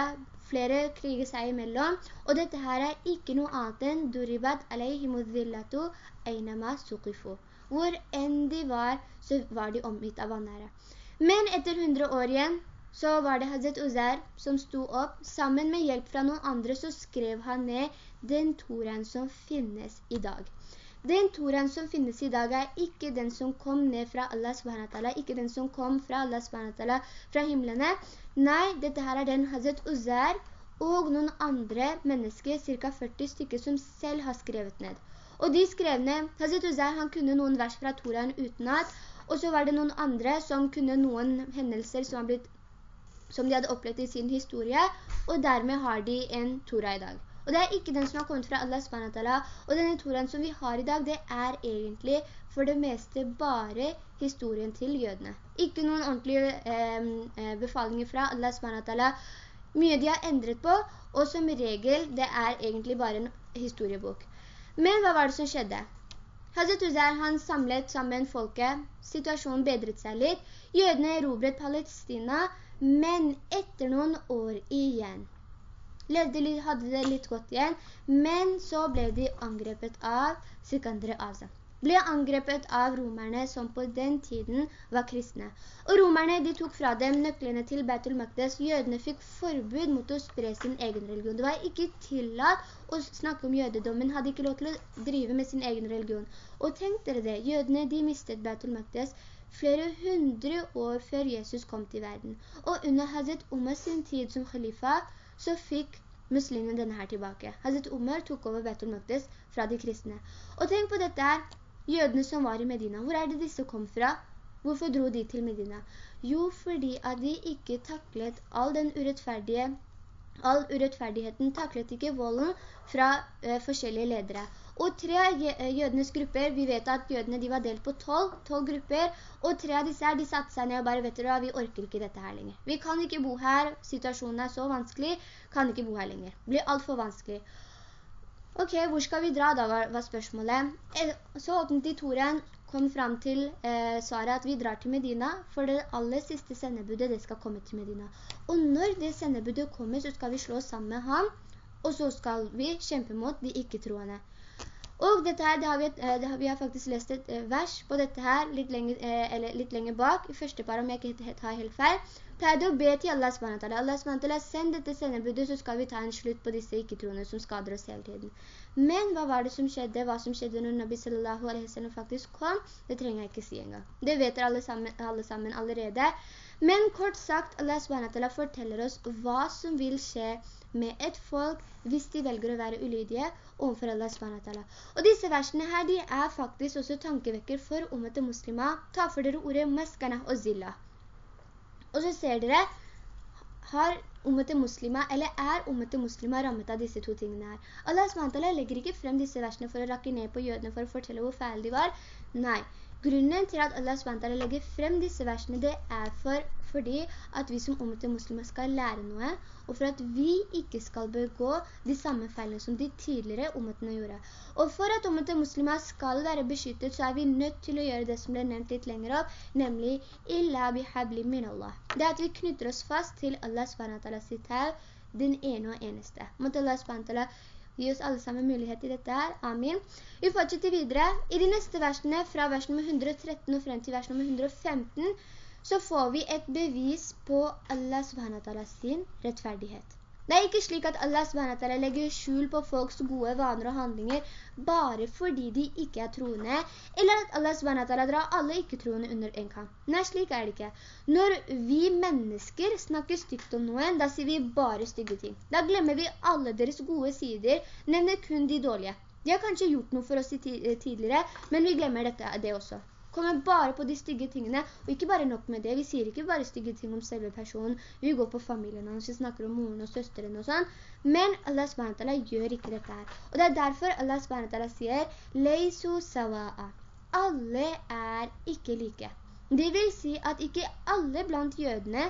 flere kriger seg imellom, og dette her er ikke noe annet enn «Duribat alayhimudhillatu einama suqifu». Hvor enn de var, så var de omgitt av vannære. Men etter 100 år igjen, så var det Hazret Uzair som sto opp. Sammen med hjelp fra noen andre så skrev han ned den Toren som finnes i dag. Den Toran som finnes i dag er ikke den som kom ned fra Allah subhanahu ikke den som kom fra Allah subhanahu fra himmelene. Nei, dette her er den Hazret Uzair og noen andre mennesker, cirka 40 stykker, som selv har skrevet ned. Og de skrev ned, Hazret Uzair han kunne noen vers fra Toren utenat, og så var det noen andre som kunne noen hendelser som blitt som de hadde opplevd i sin historie, og dermed har de en Torah i dag. Og det er ikke den som har kommet fra Allah SWT, og denne Toraen som vi har i dag, det er egentlig for det meste bare historien til jødene. Ikke noen ordentlige eh, eh befalinger fra Allah SWT. Mye de har endret på, og som regel, det er egentlig bare en historiebok. Men hva var det som skjedde? Hazret Uzair han samlet sammen folket, situasjonen bedret seg litt, jødene erobret Palestina, men etter noen år igjen, levde, hadde det litt godt igjen, men så ble de angrepet av Sikandre Azam. Ble angrepet av romerne som på den tiden var kristne. Og romerne de tok fra dem nøklene til Betul Makdes. Jødene fikk forbud mot å spre sin egen religion. Det var ikke tillatt å snakke om jødedommen, hadde ikke lov til å drive med sin egen religion. Og tenk dere det, jødene de mistet Betul Makdes flere hundre år før Jesus kom til verden. Og under Hazret Umar sin tid som khalifa, så fikk muslimene denne her tilbake. Hazret Umar tok over Betul Maqdis fra de kristne. Og tenk på dette her, jødene som var i Medina. Hvor er det disse kom fra? Hvorfor dro de til Medina? Jo, fordi at de ikke taklet all den urettferdige All urettferdigheten taklet ikke volden fra ø, forskjellige ledere. Og tre av jødenes grupper, vi vet at jødene de var delt på tolv, tolv grupper, og tre av disse her, de satte seg ned og bare, vet dere, vi orker ikke dette her lenger. Vi kan ikke bo her, situasjonen er så vanskelig, kan ikke bo her lenger. Det blir alt for vanskelig. Ok, hvor skal vi dra da, var, spørsmålet. Eh, så åpnet de toren, kom frem til eh, svaret at vi drar til Medina, for det aller siste sendebudet, det skal komme til Medina. Og når det sendebudet kommer, så skal vi slå sammen med ham, og så skal vi kjempe mot de ikke-troende. Og dette her, det har vi, eh, det har, vi har faktisk lest et eh, vers på dette her, litt lenger, eh, eller litt lenger bak, i første par, om jeg ikke tar helt feil. Pleide å be til Allah SWT. Allah SWT, send dette sendebudet, så skal vi ta en slutt på disse ikke-troende som skader oss hele tiden. Men hva var det som skjedde? Hva som skjedde når Nabi wasallam faktisk kom? Det trenger jeg ikke si engang. Det vet alle sammen, alle sammen allerede. Men kort sagt, Allah SWT forteller oss hva som vil skje med et folk hvis de velger å være ulydige overfor Allah SWT. Og disse versene her, de er faktisk også tankevekker for omvete muslimer. Ta for dere ordet maskana og zilla. Og så ser dere, har ummete muslimer, eller er ummete muslimer rammet av disse to tingene her? Allah SWT legger ikke frem disse versene for å rakke ned på jødene for å fortelle hvor feil de var. Nei, Grunnen til at Allah SWT legger frem disse versene, det er for, fordi at vi som omvendte muslimer skal lære noe, og for at vi ikke skal begå de samme feilene som de tidligere omvendtene gjorde. Og for at omvendte muslimer skal være beskyttet, så er vi nødt til å gjøre det som ble nevnt litt lenger opp, nemlig «Illa bihabli min Allah». Det at vi knytter oss fast til Allah SWT sitt her, den ene og eneste. Måtte Allah SWT Gi oss alle sammen mulighet i dette her. Amin. Vi fortsetter videre. I de neste versene, fra vers nummer 113 og frem til vers nummer 115, så får vi et bevis på Allah subhanahu sin rettferdighet. Det er ikke slik at Allah SWT legger skjul på folks gode vaner og handlinger bare fordi de ikke er troende, eller at Allah SWT drar alle ikke-troende under en kamp. Nei, slik er det ikke. Når vi mennesker snakker stygt om noen, da sier vi bare stygge ting. Da glemmer vi alle deres gode sider, nevner kun de dårlige. De har kanskje gjort noe for oss tidligere, men vi glemmer dette, det også kommer bare på de stygge tingene, og ikke bare nok med det, vi sier ikke bare stygge ting om selve personen, vi går på familien hans, vi snakker om moren og søsteren og sånn, men Allah SWT gjør ikke dette her. Og det er derfor Allah SWT sier, «Leisu sawa'a». Alle er ikke like. Det vil si at ikke alle blant jødene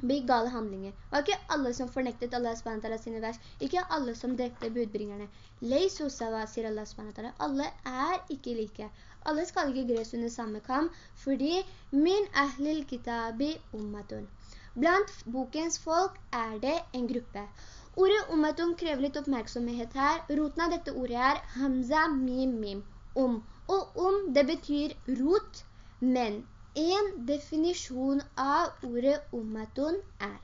blir gale handlinger. Det var ikke alle som fornektet Allah SWT sine vers, ikke alle som drepte budbringerne. «Leisu sawa'a», sier Allah SWT. Alle er ikke like. Alle skal ikke gres under samme kam, fordi min ahlil kitabi ummatun. Blant bokens folk er det en gruppe. Ordet ummatun krever litt oppmerksomhet her. Roten av dette ordet er hamza mim mim. om. Og om, det betyr rot, men en definisjon av ordet ummatun er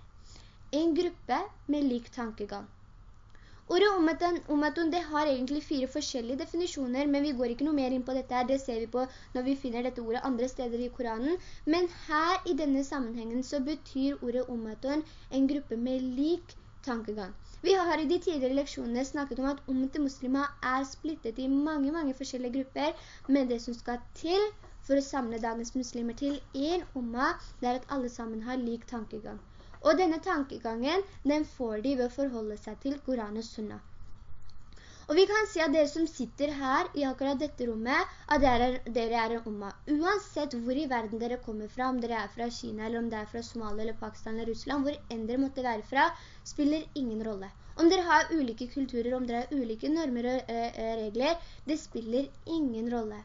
en gruppe med lik tankegang. Ordet ummatun, ummatun, det har egentlig fire forskjellige definisjoner, men vi går ikke noe mer inn på dette her. Det ser vi på når vi finner dette ordet andre steder i Koranen. Men her i denne sammenhengen så betyr ordet ummatun en gruppe med lik tankegang. Vi har i de tidligere leksjonene snakket om at ummet muslimer er splittet i mange, mange forskjellige grupper, men det som skal til for å samle dagens muslimer til en umma, det er at alle sammen har lik tankegang. Og denne tankegangen, den får de ved å forholde seg til Koran og Sunna. Og vi kan si at dere som sitter her i akkurat dette rommet, at dere er, dere er en umma. Uansett hvor i verden dere kommer fra, om dere er fra Kina, eller om dere er fra Somalia, eller Pakistan, eller Russland, hvor enn dere måtte være fra, spiller ingen rolle. Om dere har ulike kulturer, om dere har ulike normer og uh, regler, det spiller ingen rolle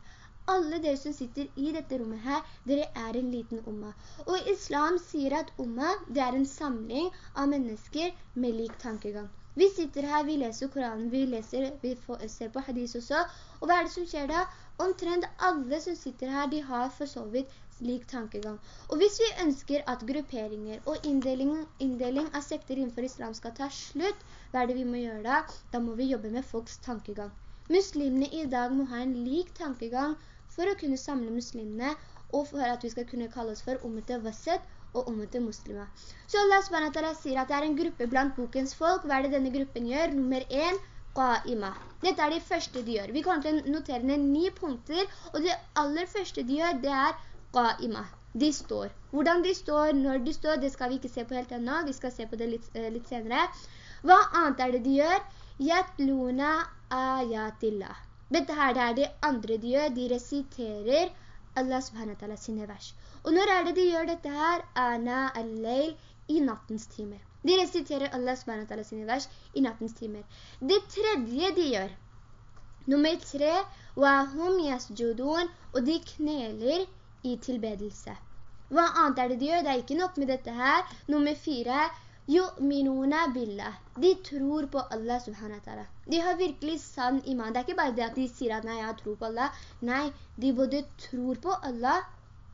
alle dere som sitter i dette rommet her, dere er en liten umma. Og islam sier at umma, det er en samling av mennesker med lik tankegang. Vi sitter her, vi leser Koranen, vi leser, vi får, ser på hadis også. Og hva er det som skjer da? Omtrent alle som sitter her, de har for så vidt lik tankegang. Og hvis vi ønsker at grupperinger og inndeling, inndeling av sekter innenfor islam skal ta slutt, hva er det vi må gjøre da? Da må vi jobbe med folks tankegang. Muslimene i dag må ha en lik tankegang for å kunne samle muslimene, og for at vi skal kunne kalle oss for ummete vasset og ummete muslima. Så Allah SWT sier at det er en gruppe blant bokens folk. Hva er det denne gruppen gjør? Nummer 1, qa'ima. Dette er det første de gjør. Vi kommer til å notere ned ni punkter, og det aller første de gjør, det er qa'ima. De står. Hvordan de står, når de står, det skal vi ikke se på helt ennå. Vi skal se på det litt, uh, litt senere. Hva annet er det de gjør? Yatluna ayatillah. Dette her det er det andre de gjør. De resiterer Allah subhanahu sine vers. Og når er det de gjør dette her? Ana al-leil i nattens timer. De resiterer Allah subhanahu sine vers i nattens timer. Det tredje de gjør, nummer tre, wahum yasjudun, og de kneler i tilbedelse. Hva annet er det de gjør? Det er ikke nok med dette her. Nummer fire, Yu'minuna billah. De tror på Allah subhanahu wa ta'ala. De har virkelig sann iman. Det er ikke bare det at de sier at nei, jeg tror på Allah. Nei, de både tror på Allah,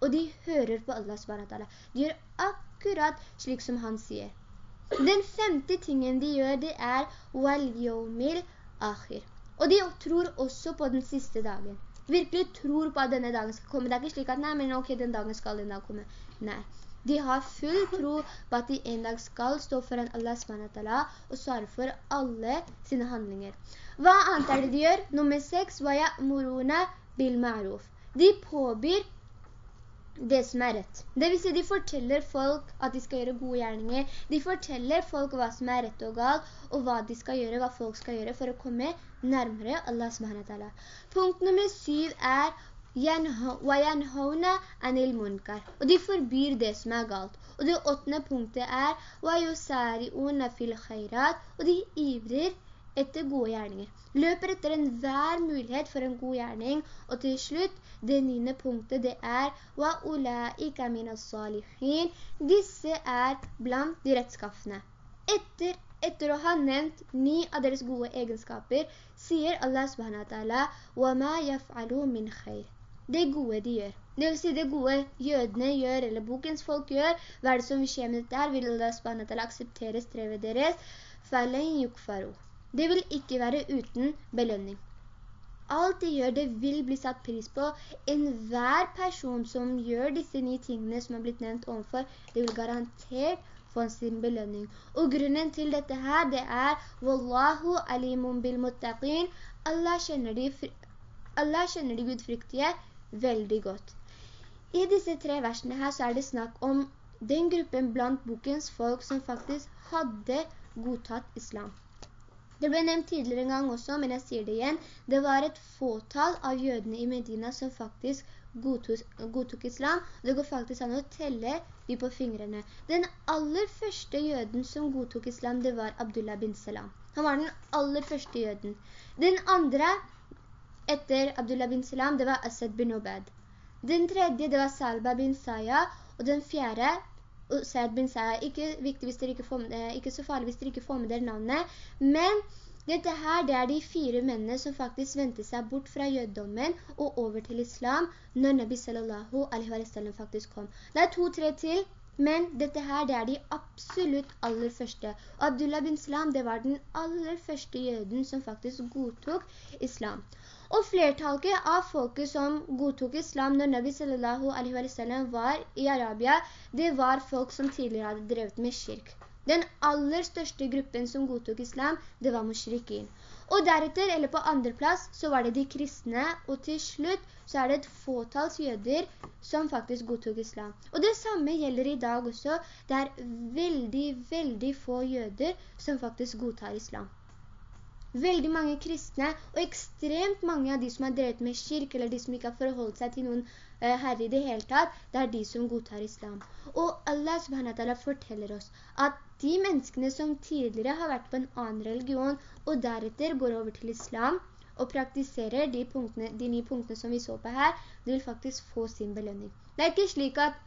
og de hører på Allah subhanahu wa ta'ala. De gjør akkurat slik som han sier. Den femte tingen de gjør, det er wal yawmil akhir. Og de tror også på den siste dagen. Virkelig tror på at denne dagen skal komme. Det er ikke slik at, nei, men ok, den dagen skal den dag komme. Nei. De har full tro på at de en dag skal stå foran Allah SWT og svare for alle sine handlinger. Hva annet er det de gjør? Nummer 6, وَيَأْمُرُونَ بِالْمَعْرُوف. De påbyr det som er rett. Det vil si, de forteller folk at de skal gjøre gode gjerninger. De forteller folk hva som er rett og galt, og hva de skal gjøre, hva folk skal gjøre for å komme nærmere Allah SWT. Punkt nummer 7 er وَيَنْهَوْنَ عَنِ الْمُنْكَرِ Og de forbyr det som er galt. Og det åttende punktet er وَيُسَارِعُونَ فِي الْخَيْرَاتِ Og de ivrer etter gode gjerninger. Løper etter enhver mulighet for en god gjerning. Og til slutt, det niende punktet, det er وَأُولَئِكَ مِنَ الصَّالِحِينَ Disse er blant de rettskaffene. Etter etter å ha nevnt ni av deres gode egenskaper, sier Allah subhanahu wa ta'ala وَمَا يَفْعَلُوا مِنْ خَيْرٍ det gode de gjør. Det vil si det gode jødene gjør, eller bokens folk gjør. Hva er det som vil skje med dette her? Vil Allah SWT akseptere strevet deres? Det vil ikke være uten belønning. Alt de gjør, det vil bli satt pris på. En hver person som gjør disse ni tingene som har blitt nevnt overfor, det vil garantert få sin belønning. Og grunnen til dette her, det er Wallahu alimun bil muttaqin. Allah kjenner de, Allah kjenner de gudfryktige veldig godt. I disse tre versene her så er det snakk om den gruppen blant bokens folk som faktisk hadde godtatt islam. Det ble nevnt tidligere en gang også, men jeg sier det igjen. Det var et fåtal av jødene i Medina som faktisk godtok, godtok islam. Det går faktisk an å telle de på fingrene. Den aller første jøden som godtok islam, det var Abdullah bin Salam. Han var den aller første jøden. Den andre etter Abdullah bin Salam, det var Asad bin Obed. Den tredje, det var Salba bin Saya, og den fjerde, Usaid bin Saya. Ikke, ikke, får, ikke så farlig hvis dere ikke får med dere navnet, men Dette her, det er de fire mennene som faktisk ventet seg bort fra jøddommen og over til islam når Nabi sallallahu alaihi wa sallam faktisk kom. Det er to-tre til, men dette her, det er de absolutt aller første. Og Abdullah bin Salam, det var den aller første jøden som faktisk godtok islam. Og flertallet av folket som godtok islam når Nabi sallallahu alaihi wa sallam var i Arabia, det var folk som tidligere hadde drevet med kirk. Den aller største gruppen som godtok islam, det var mushrikin. Og deretter, eller på andre plass, så var det de kristne, og til slutt så er det et fåtals jøder som faktisk godtok islam. Og det samme gjelder i dag også. Det er veldig, veldig få jøder som faktisk godtar islam. Veldig mange kristne, og ekstremt mange av de som har drevet med kirke, eller de som ikke har forholdt seg til noen Eh, herre i det hele tatt, det er de som godtar islam. Og Allah subhanahu forteller oss at de menneskene som tidligere har vært på en annen religion, og deretter går over til islam, og praktiserer de, punktene, de ni punktene som vi så på her, de vil faktisk få sin belønning. Det er ikke slik at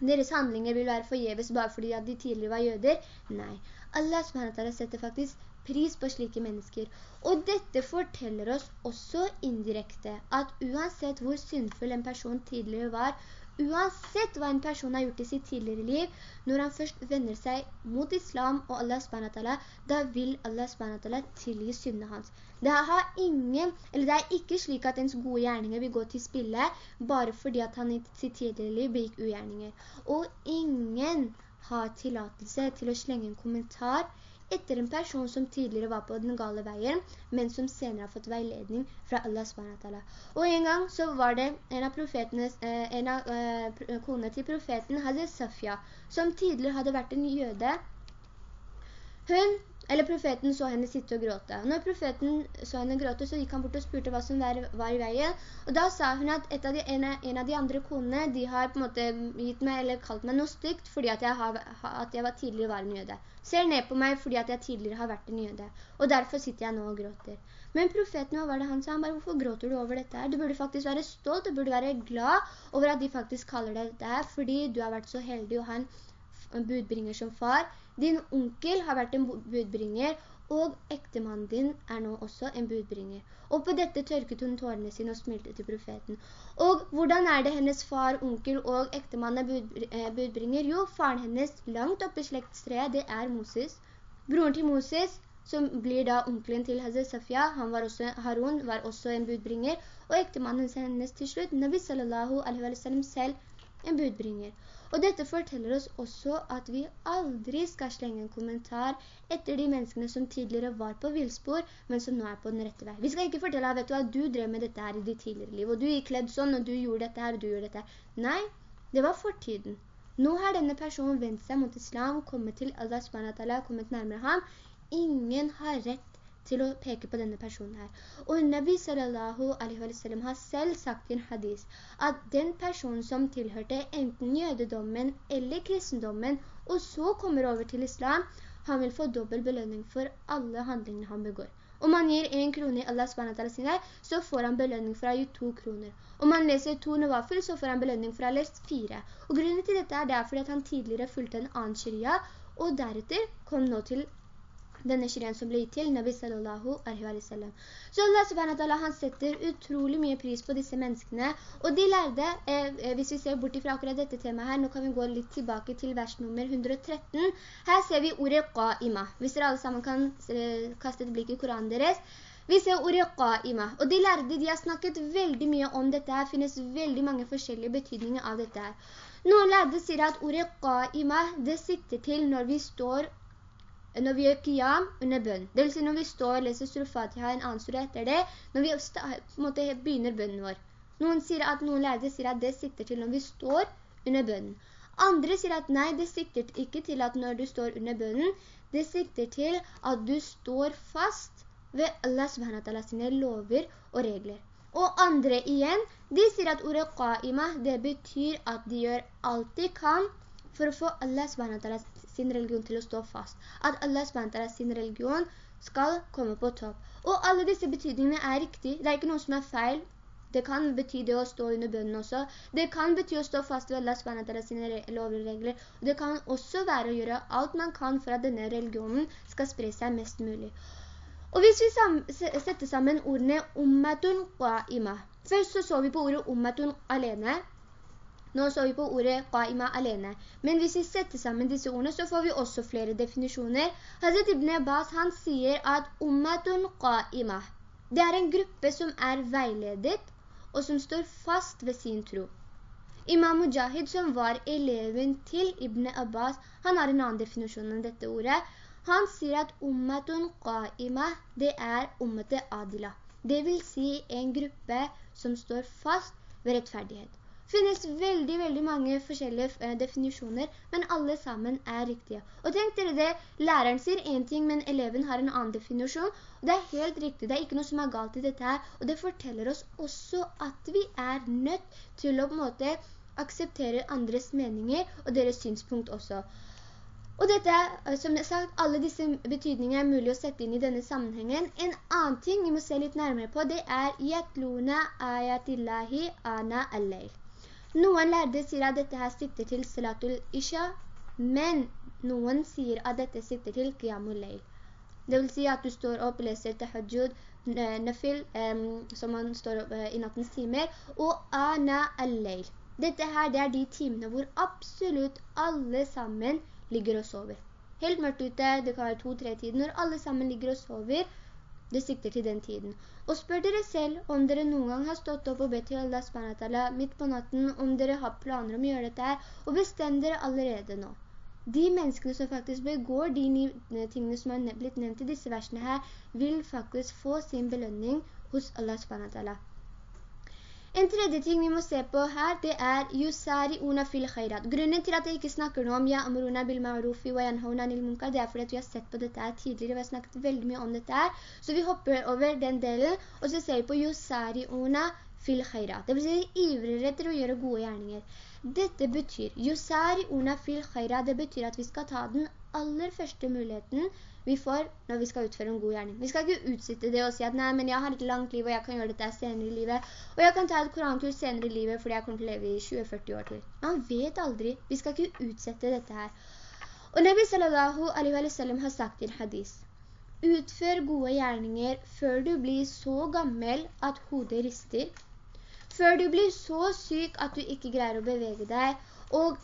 deres handlinger vil være forgjeves bare fordi de tidligere var jøder. Nei, Allah subhanahu setter faktisk pris på slike mennesker. Og dette forteller oss også indirekte at uansett hvor syndfull en person tidligere var, uansett hva en person har gjort i sitt tidligere liv, når han først vender seg mot islam og Allah SWT, da vil Allah SWT tilgi syndene hans. Det, ingen, det er ikke slik at ens gode gjerninger vil gå til spille bare fordi at han i sitt tidligere liv begikk ugjerninger. Og ingen har tillatelse til å slenge en kommentar etter en person som tidligere var på den gale veien, men som senere har fått veiledning fra Allah SWT. Og en gang så var det en av, eh, en av eh, kone til profeten, Hazir Safia, som tidligere hadde vært en jøde. Hun eller profeten så henne sitte og gråte. Når profeten så henne gråte, så gikk han bort og spurte hva som var, var i veien. Og da sa hun at av de, en, en, av de andre konene, de har på en måte gitt meg, eller kalt meg noe stygt, fordi at jeg, har, at jeg var tidligere var en jøde. Ser ned på meg fordi at jeg tidligere har vært en jøde. Og derfor sitter jeg nå og gråter. Men profeten, hva var det han sa? Han bare, hvorfor gråter du over dette her? Du burde faktisk være stolt, du burde være glad over at de faktisk kaller deg dette fordi du har vært så heldig å ha en budbringer som far. Din onkel har vært en budbringer, og ektemannen din er nå også en budbringer. Og på dette tørket hun tårene sine og smilte til profeten. Og hvordan er det hennes far, onkel og ektemannen er eh, budbringer? Jo, faren hennes langt oppe i slektstreet, det er Moses. Broren til Moses, som blir da onkelen til Hazar Safia, han var også, Harun var også en budbringer, og ektemannen hennes til slutt, Nabi sallallahu alaihi wa sallam selv, en budbringer. Og dette forteller oss også at vi aldri skal slenge en kommentar etter de menneskene som tidligere var på vilspor, men som nå er på den rette vei. Vi skal ikke fortelle, vet du at du drev med dette her i ditt tidligere liv, og du gikk kledd sånn, og du gjorde dette her, og du gjorde dette her. Nei, det var fortiden. Nå har denne personen vendt seg mot islam, kommet til Allah kommet nærmere ham. Ingen har rett til å peke på denne personen her. Og Nabi sallallahu alaihi wa sallam har selv sagt i en hadis at den personen som tilhørte enten jødedommen eller kristendommen, og så kommer over til islam, han vil få dobbelt belønning for alle handlingene han begår. Om man gir en krone i Allah SWT sine, så får han belønning for å gi to kroner. Om man leser to novafil, så får han belønning for å ha lest fire. Og grunnen til dette er derfor at han tidligere fulgte en annen sharia, og deretter kom nå til denne kirjen som ble gitt til Nabi sallallahu alaihi wa sallam. Så Allah subhanahu wa ta'ala, han setter utrolig mye pris på disse menneskene, og de lærde, eh, eh, hvis vi ser bort fra akkurat dette temaet her, nå kan vi gå litt tilbake til vers nummer 113. Her ser vi ordet qa'ima. Hvis dere alle sammen kan eh, kaste et blikk i Koranen deres, vi ser ordet qa'ima, og de lærde de har snakket veldig mye om dette her, finnes veldig mange forskjellige betydninger av dette her. Noen lærde sier at ordet qa'ima, det sitter til når vi står når vi gjør qiyam under bønn. Det vil si når vi står og leser surfatiha en annen sur etter det, når vi måte begynner bønnen vår. Noen, sier at, noen lærere sier at det sikter til når vi står under bønnen. Andre sier at nei, det sikter ikke til at når du står under bønnen, det sikter til at du står fast ved Allah subhanahu sine lover og regler. Og andre igjen, de sier at ordet qa'ima, det betyr at de gjør alt de kan for å få Allah subhanahu sin religion til å stå fast. At Allah SWT sin religion skal komme på topp. Og alle disse betydningene er riktig. Det er ikke noe som er feil. Det kan bety det å stå under bønnen også. Det kan bety å stå fast ved Allah SWT sine lover regler. Det kan også være å gjøre alt man kan for at denne religionen skal spre seg mest mulig. Og hvis vi setter sammen ordene ummatun qa'ima, først så så vi på ordet ummatun alene, nå så vi på ordet qa'ima alene. Men hvis vi setter sammen disse ordene, så får vi også flere definisjoner. Hazret Ibn Abbas, han sier at ummatun qa'ima, det er en gruppe som er veiledet, og som står fast ved sin tro. Imam Mujahid, som var eleven til Ibn Abbas, han har en annen definisjon enn dette ordet. Han sier at ummatun qa'ima, det er ummete adila. Det vil si en gruppe som står fast ved rettferdighet finnes veldig, veldig mange forskjellige eh, definisjoner, men alle sammen er riktige. Og tenk dere det, læreren sier en ting, men eleven har en annen definisjon, og det er helt riktig, det er ikke noe som er galt i dette her, og det forteller oss også at vi er nødt til å på en måte akseptere andres meninger og deres synspunkt også. Og dette, eh, som sagt, alle disse betydningene er mulig å sette inn i denne sammenhengen. En annen ting vi må se litt nærmere på, det er «Yatluna ayatillahi ana al-leil». Noen lærde sier at dette her sikter til Salatul Isha, men noen sier at dette sikter til Qiyamul Layl. Det vil si at du står opp, leser tahajjud, nafil, um, som man står opp uh, i nattens timer, og ana al-layl. Dette her, det er de timene hvor absolutt alle sammen ligger og sover. Helt mørkt ute, det kan være to-tre tider, når alle sammen ligger og sover, det sikter til den tiden. Og spør dere selv om dere noen gang har stått opp og bedt til Allah SWT midt på natten, om dere har planer om å gjøre dette her, og bestem dere allerede nå. De menneskene som faktisk begår de tingene som har blitt nevnt i disse versene her, vil faktisk få sin belønning hos Allah SWT. En tredje ting vi må se på her, det er «Yusari una fil khairat». Grunnen til at jeg ikke snakker noe om «Ya'muruna bil ma'rufi wa yanhauna nil munkar», det er fordi vi har sett på dette her tidligere, vi har snakket veldig mye om dette her. Så vi hopper over den delen, og så ser vi på «Yusari una fil khairat». Det vil si ivrere etter å gjøre gode gjerninger. Dette betyr «Yusari una fil khairat», det betyr at vi skal ta den aller første muligheten vi får når vi skal utføre en god gjerning. Vi skal ikke utsitte det og si at nei, men jeg har et langt liv, og jeg kan gjøre dette senere i livet, og jeg kan ta et korankurs senere i livet, fordi jeg kommer til å leve i 20-40 år til. Man vet aldri. Vi skal ikke utsette dette her. Og Nabi sallallahu alaihi wa sallam har sagt i en hadis, utfør gode gjerninger før du blir så gammel at hodet rister, før du blir så syk at du ikke greier å bevege deg, og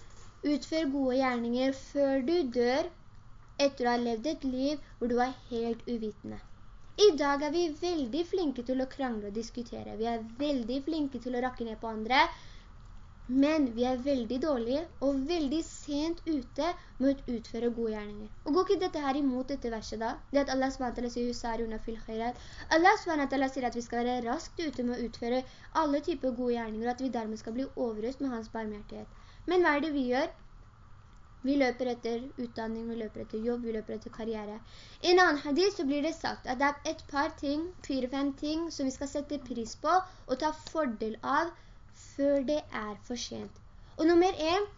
utfør gode gjerninger før du dør etter å ha levd et liv hvor du var helt uvitende. I dag er vi veldig flinke til å krangle og diskutere. Vi er veldig flinke til å rakke ned på andre, men vi er veldig dårlige og veldig sent ute med å utføre gode gjerninger. Og går ikke dette her imot dette verset da? Det at Allah SWT sier «Husaruna fil khairat». Allah SWT sier at vi skal være raskt ute med å utføre alle typer gode gjerninger, og at vi dermed skal bli overrøst med hans barmhjertighet. Men hva er det vi gjør? Vi løper etter utdanning, vi løper etter jobb, vi løper etter karriere. I en annen hadith så blir det sagt at det er et par ting, fire-fem ting, som vi skal sette pris på og ta fordel av før det er for sent. Og nummer en,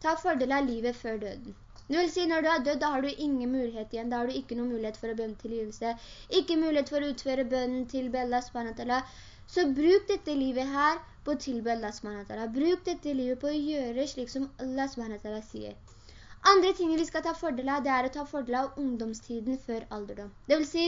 ta fordel av livet før døden. Det vil si, når du er død, da har du ingen mulighet igjen. Da har du ikke noen mulighet for å bønne tilgivelse. Ikke mulighet for å utføre bønnen til Allah SWT. Så bruk dette livet her på å tilbe Allah SWT. Bruk dette livet på å gjøre slik som Allah SWT sier. Andre ting vi skal ta fordel av, det er å ta fordel av ungdomstiden før alderdom. Det vil si,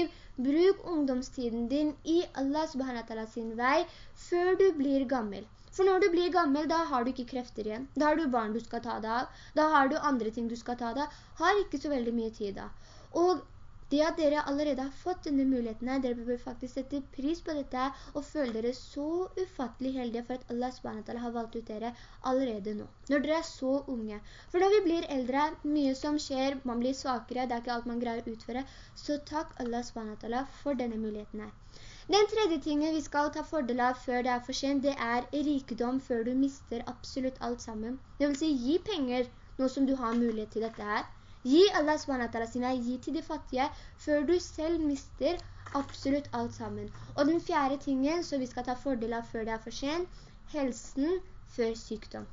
bruk ungdomstiden din i Allah subhanahu sin vei før du blir gammel. For når du blir gammel, da har du ikke krefter igjen. Da har du barn du skal ta deg av. Da har du andre ting du skal ta deg av. Har ikke så veldig mye tid da. Og det at dere allerede har fått denne muligheten, dere bør faktisk sette pris på dette og føle dere så ufattelig heldige for at Allah SWT har valgt ut dere allerede nå. Når dere er så unge. For når vi blir eldre, mye som skjer, man blir svakere, det er ikke alt man greier å utføre. Så takk Allah SWT for denne muligheten her. Den tredje tingen vi skal ta fordel av før det er for sent, det er rikedom før du mister absolutt alt sammen. Det vil si, gi penger nå som du har mulighet til dette her. Gi Allah SWT sine, gi til de fattige, før du selv mister absolutt alt sammen. Og den fjerde tingen som vi skal ta fordel av før det er for sent, helsen før sykdom.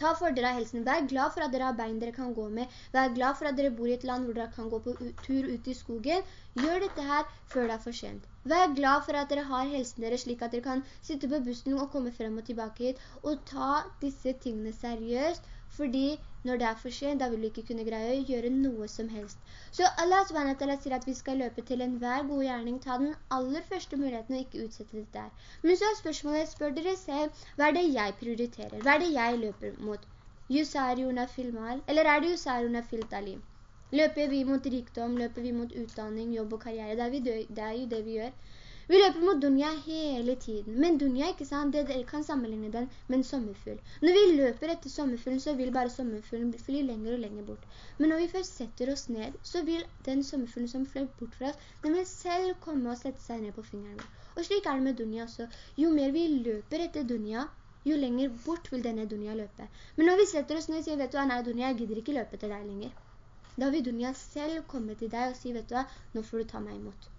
Ta fordel av helsen. Vær glad for at dere har bein dere kan gå med. Vær glad for at dere bor i et land hvor dere kan gå på tur ut i skogen. Gjør dette her før det er for sent. Vær glad for at dere har helsen deres slik at dere kan sitte på bussen og komme frem og tilbake hit. Og ta disse tingene seriøst fordi når det er for sent, da vil vi ikke kunne greie å gjøre noe som helst. Så Allah SWT sier at vi skal løpe til enhver god gjerning, ta den aller første muligheten og ikke utsette det der. Men så er spørsmålet, spør dere selv, hva er det jeg prioriterer? Hva er det jeg løper mot? Yusariuna filmal, eller er det Yusariuna filtalim? Løper vi mot rikdom, løper vi mot utdanning, jobb og karriere? Det er, vi, det er jo det vi gjør. Vi løper mot dunya hele tiden. Men dunya, ikke sant, det, dere kan sammenligne den med en sommerfugl. Når vi løper etter sommerfuglen, så vil bare sommerfuglen fly lenger og lenger bort. Men når vi først setter oss ned, så vil den sommerfuglen som fløy bort fra oss, den vil selv komme og sette seg ned på fingeren vår. Og slik er det med dunya også. Jo mer vi løper etter dunya, jo lenger bort vil denne dunya løpe. Men når vi setter oss ned og sier, vet du hva, nei dunya, jeg gidder ikke løpe til deg lenger. Da vil dunya selv komme til deg og si, vet du hva, nå får du ta meg imot.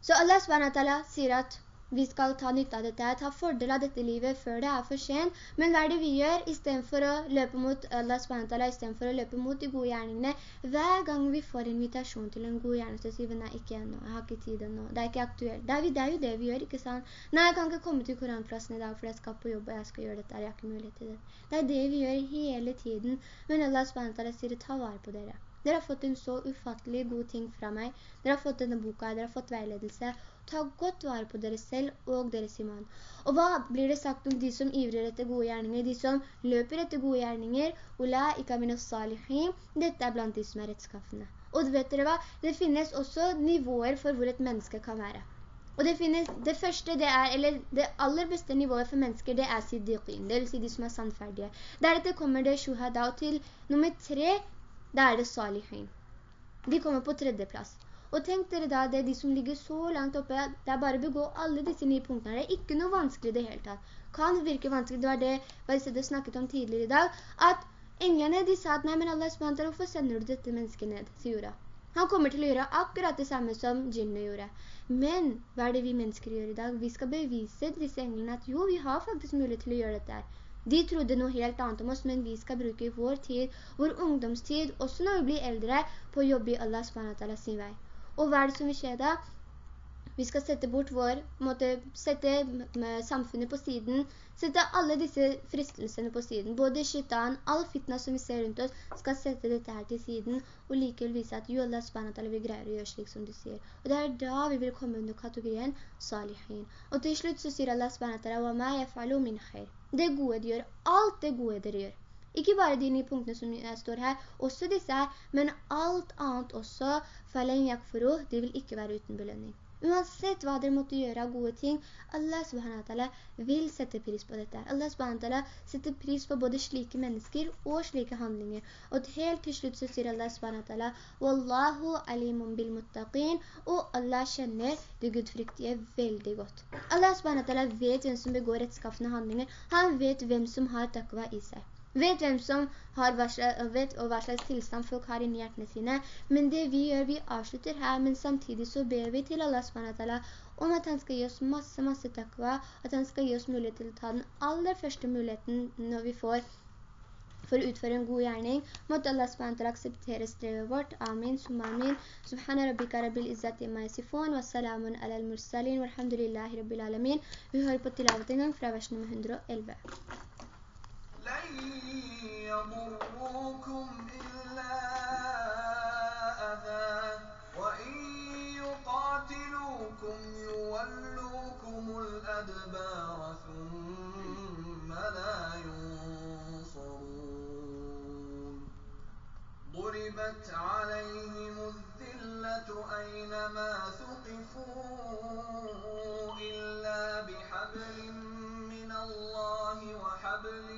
Så Allah SWT sier at vi skal ta nytte av dette, ta fordel av dette livet før det er for sent. Men hva er det vi gjør i stedet for å løpe mot Allah SWT, i stedet for å løpe mot de gode gjerningene? Hver gang vi får invitasjon til en god gjerning, så sier vi nei, ikke ennå, jeg har ikke tid ennå, det er ikke aktuelt. Det er, vi, det er, jo det vi gjør, ikke sant? Nei, jeg kan ikke komme til koranplassen i dag, for jeg skal på jobb, og jeg skal gjøre dette, jeg har ikke mulighet til det. Det er det vi gjør hele tiden, men Allah SWT sier, ta vare på dere. Dere har fått en så ufattelig god ting fra meg. Dere har fått denne boka, dere har fått veiledelse. Ta godt vare på dere selv og deres iman. Og hva blir det sagt om de som ivrer etter gode gjerninger? De som løper etter gode gjerninger? Ulaika ikamina salihim. Dette er blant de som er rettskaffende. Og vet dere hva? Det finnes også nivåer for hvor et menneske kan være. Og det finnes, det første det er, eller det aller beste nivået for mennesker, det er siddiqin, det vil si de som er sannferdige. Deretter kommer det shuhada, og til nummer tre, da er det salihin. De kommer på tredje plass. Og tenk dere da, det er de som ligger så langt oppe, det er bare å begå alle disse nye punktene. Det er ikke noe vanskelig det hele tatt. Kan virke vanskelig, det var det Barisede snakket om tidligere i dag, at englene de sa at nei, men Allah SWT, hvorfor sender du dette mennesket ned, sier jorda. Han kommer til å gjøre akkurat det samme som djinnene gjorde. Men hva er det vi mennesker gjør i dag? Vi skal bevise disse englene at jo, vi har faktisk mulighet til å gjøre dette her. De trodde noe helt annet om oss, men vi skal bruke vår tid, vår ungdomstid, også når vi blir eldre, på å jobbe i Allah SWT sin vei. Og hva er det som vil skje da? Vi skal sette bort vår, måtte sette samfunnet på siden, sette alle disse fristelsene på siden. Både shitan, all fitna som vi ser rundt oss, skal sette dette her til siden, og likevel vise at jo Allah SWT vil greie å gjøre slik som du sier. Og det er da vi vil komme under kategorien salihin. Og til slutt så sier Allah spennet «Wa yafalu min khair». Det gode de gjør, alt det gode dere gjør. Ikke bare de nye punktene som står her, også disse her, men alt annet også, «Falen yakfuru», de vil ikke være uten belønning. Uansett hva dere måtte gjøre av gode ting, Allah subhanahu vil sette pris på dette. Allah subhanahu setter pris på både slike mennesker og slike handlinger. Og helt til slutt så sier Allah subhanahu Wallahu alimun bil muttaqin, og Allah kjenner det gudfryktige veldig godt. Allah subhanahu vet hvem som begår rettskaffende handlinger. Han vet hvem som har takva i seg vet hvem som har hva slags, vet og hva slags tilstand folk har i hjertene sine. Men det vi gjør, vi avslutter her, men samtidig så ber vi til Allah SWT om at han skal gi oss masse, masse takva, at han skal gi oss mulighet til å ta den aller første muligheten når vi får for å utføre en god gjerning. Måtte Allah SWT akseptere strevet vårt. Amin, summa amin. Subhana rabbika rabbil izzati ma yasifun, wa ala al-mursalin, walhamdulillahi rabbil alamin. Vi hører på tilavet en gang fra vers nummer 111. لن يضروكم إلا وإن يقاتلوكم يولوكم الأدبار ثم لا ينصرون. ضربت عليهم الذلة أينما ثقفوا إلا بحبل من الله وحبل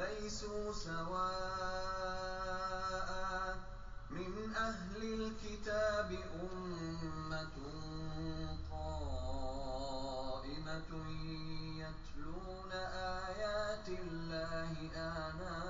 ليسوا سواء من أهل الكتاب أمة قائمة يتلون آيات الله آناء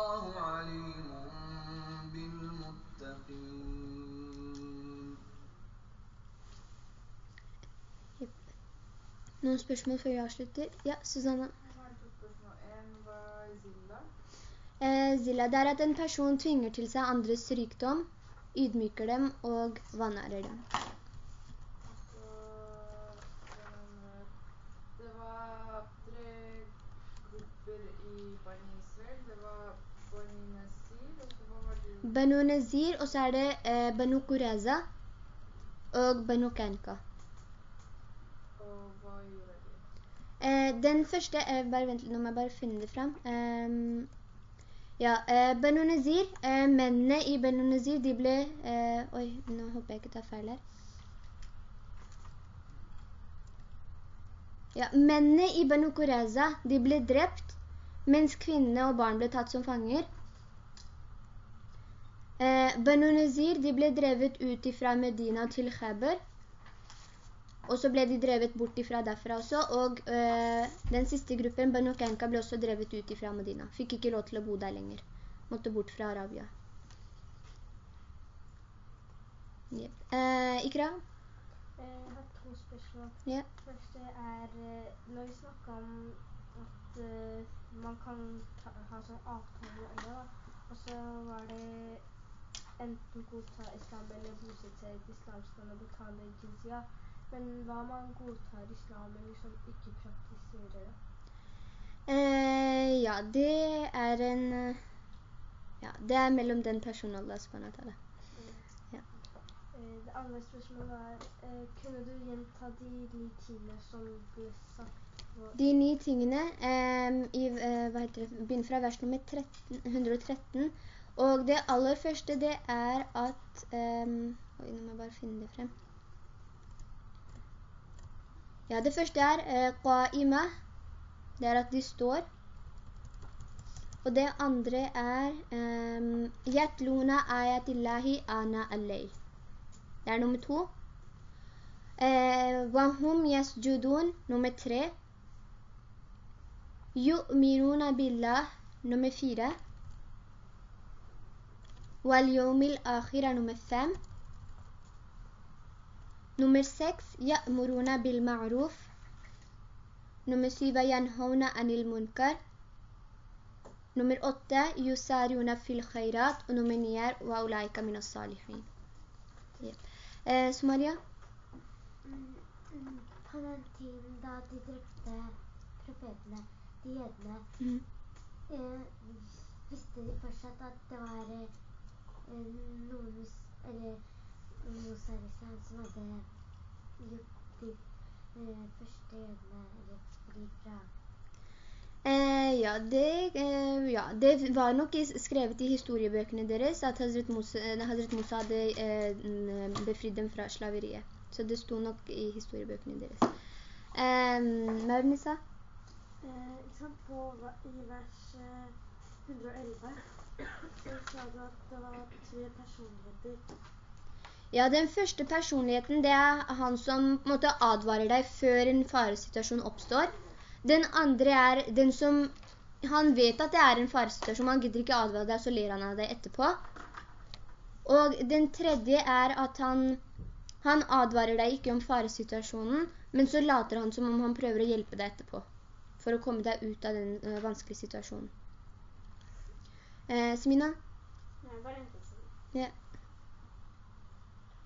Noen spørsmål før vi avslutter? Ja, Susanne. Jeg. Eh, Zilla, det er at en person tvinger til seg andres rykdom, ydmyker dem og vanærer dem. Det var tre grupper i Bani Israel. Det var Bani Nasir, og så var det? Banu Nazir, og så er det eh, Banu Qureza og Banu Kanka. Og hva gjorde de? Eh, den første, eh, bare vent litt, nå må jeg bare finne det frem. Ehm, ja, eh, Banu Nazir, eh, mennene i Banu Nazir, de ble, eh, oi, nå håper jeg ikke tar feil her. Ja, mennene i Banu Qureza, de ble drept, mens kvinnene og barn ble tatt som fanger. Eh, Banu Nazir, de ble drevet ut fra Medina til Khabar, og så ble de drevet bort ifra derfra også, og øh, den siste gruppen, Banu Kenka, ble også drevet ut ifra Medina. Fikk ikke lov til å bo der lenger. Måtte bort fra Arabia. Yep. Eh, Ikra? Eh, Jeg har to spørsmål. Ja. Første er, eh, når vi snakker om at uh, man kan ta, ha sånn avtale med alle, og så var det enten godta islam eller bosette et i og betale jizya. Men hva om man godtar islam, eller liksom ikke praktiserer det? Eh, ja, det er en... Ja, det er mellom den personen Allah subhanahu. Ja. Eh, Det andre spørsmålet var, eh, kunne du gjenta de ni tingene som ble sagt De ni tingene em, i, hva heter det, begynner fra vers nummer 13, 113, og det aller første det er at, em, oi, nå må jeg bare finne det frem. Ja, det første er eh, det er at de står. Og det andre er um, yatluna ayatillahi ana al-layl. Det er nummer to. Eh, Wahum yasjudun, nummer tre. Yu'minuna billah, nummer fire. Wal yawmil akhir er nummer fem. Nummer seks, ya'muruna bil ma'ruf. Nummer syv er yanhauna anil munkar. Nummer åtte, yusariuna fil khairat. Og nummer ni er wa ulaika minas salihin. Yep. Eh, Somalia? På den tiden da de drepte profetene, de jødene, Mm. eh, visste de fortsatt at det var eh, eh, noen mus er Islam som hadde gjort de eh, første jødene eller fri fra Eh, ja, det, eh, ja, det var nok skrevet i historiebøkene deres at Hazret Musa, eh, Hazret Musa hadde eh, befridd dem fra slaveriet. Så det sto nok i historiebøkene deres. Eh, Maurnisa? Eh, på, I vers eh, 111 så sa du at det var tre personligheter. Ja, den første personligheten, det er han som måtte advare deg før en faresituasjon oppstår. Den andre er den som, han vet at det er en faresituasjon, han gidder ikke advare deg, så ler han av deg etterpå. Og den tredje er at han, han advarer deg ikke om faresituasjonen, men så later han som om han prøver å hjelpe deg etterpå, for å komme deg ut av den ø, vanskelige situasjonen. Eh, Smina? Nei, bare en person. Ja.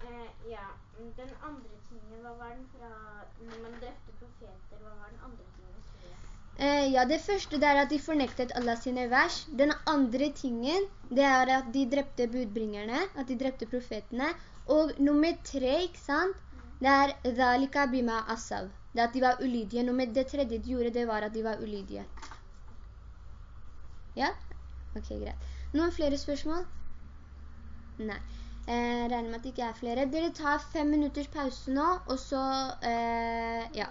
Eh, ja, den andre tingen, hva var den fra når man drepte profeter, hva var den andre tingen? Eh, ja, det første det er at de fornektet Allah sine vers. Den andre tingen, det er at de drepte budbringerne, at de drepte profetene. Og nummer tre, ikke sant? Det er «Dhalika bima asav». Det at de var ulydige. Nummer det tredje de gjorde, det var at de var ulydige. Ja? Ok, greit. Noen flere spørsmål? Nei. Eh, regner med at det ikke er flere. Dere tar fem minutters pause nå, og så, eh, ja,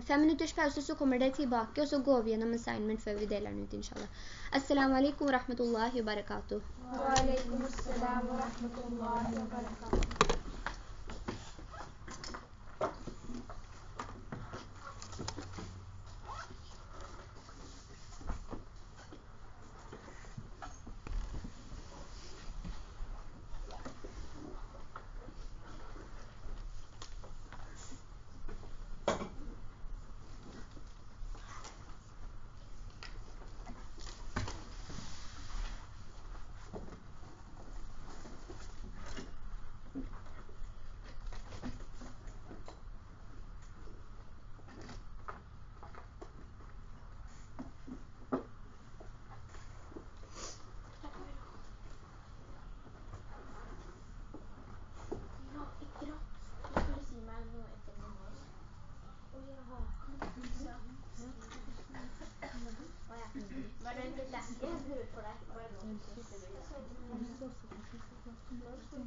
fem minutters pause, så kommer dere tilbake, og så går vi gjennom assignment før vi deler den ut, inshallah. Assalamu alaikum wa rahmatullahi wa barakatuh. Wa alaikum assalam wa rahmatullahi wa barakatuh. Når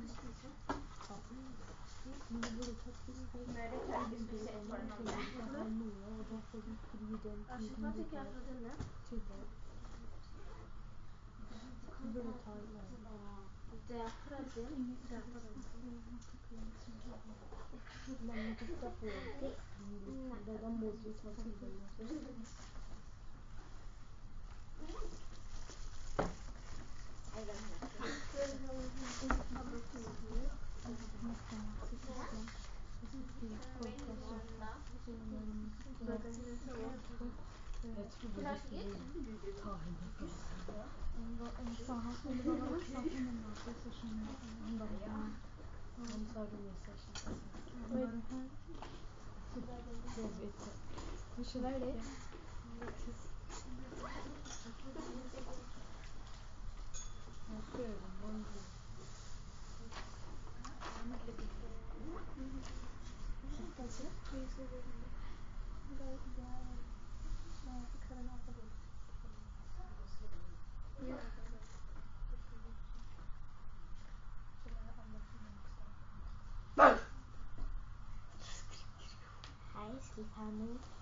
det tar ikke spesielt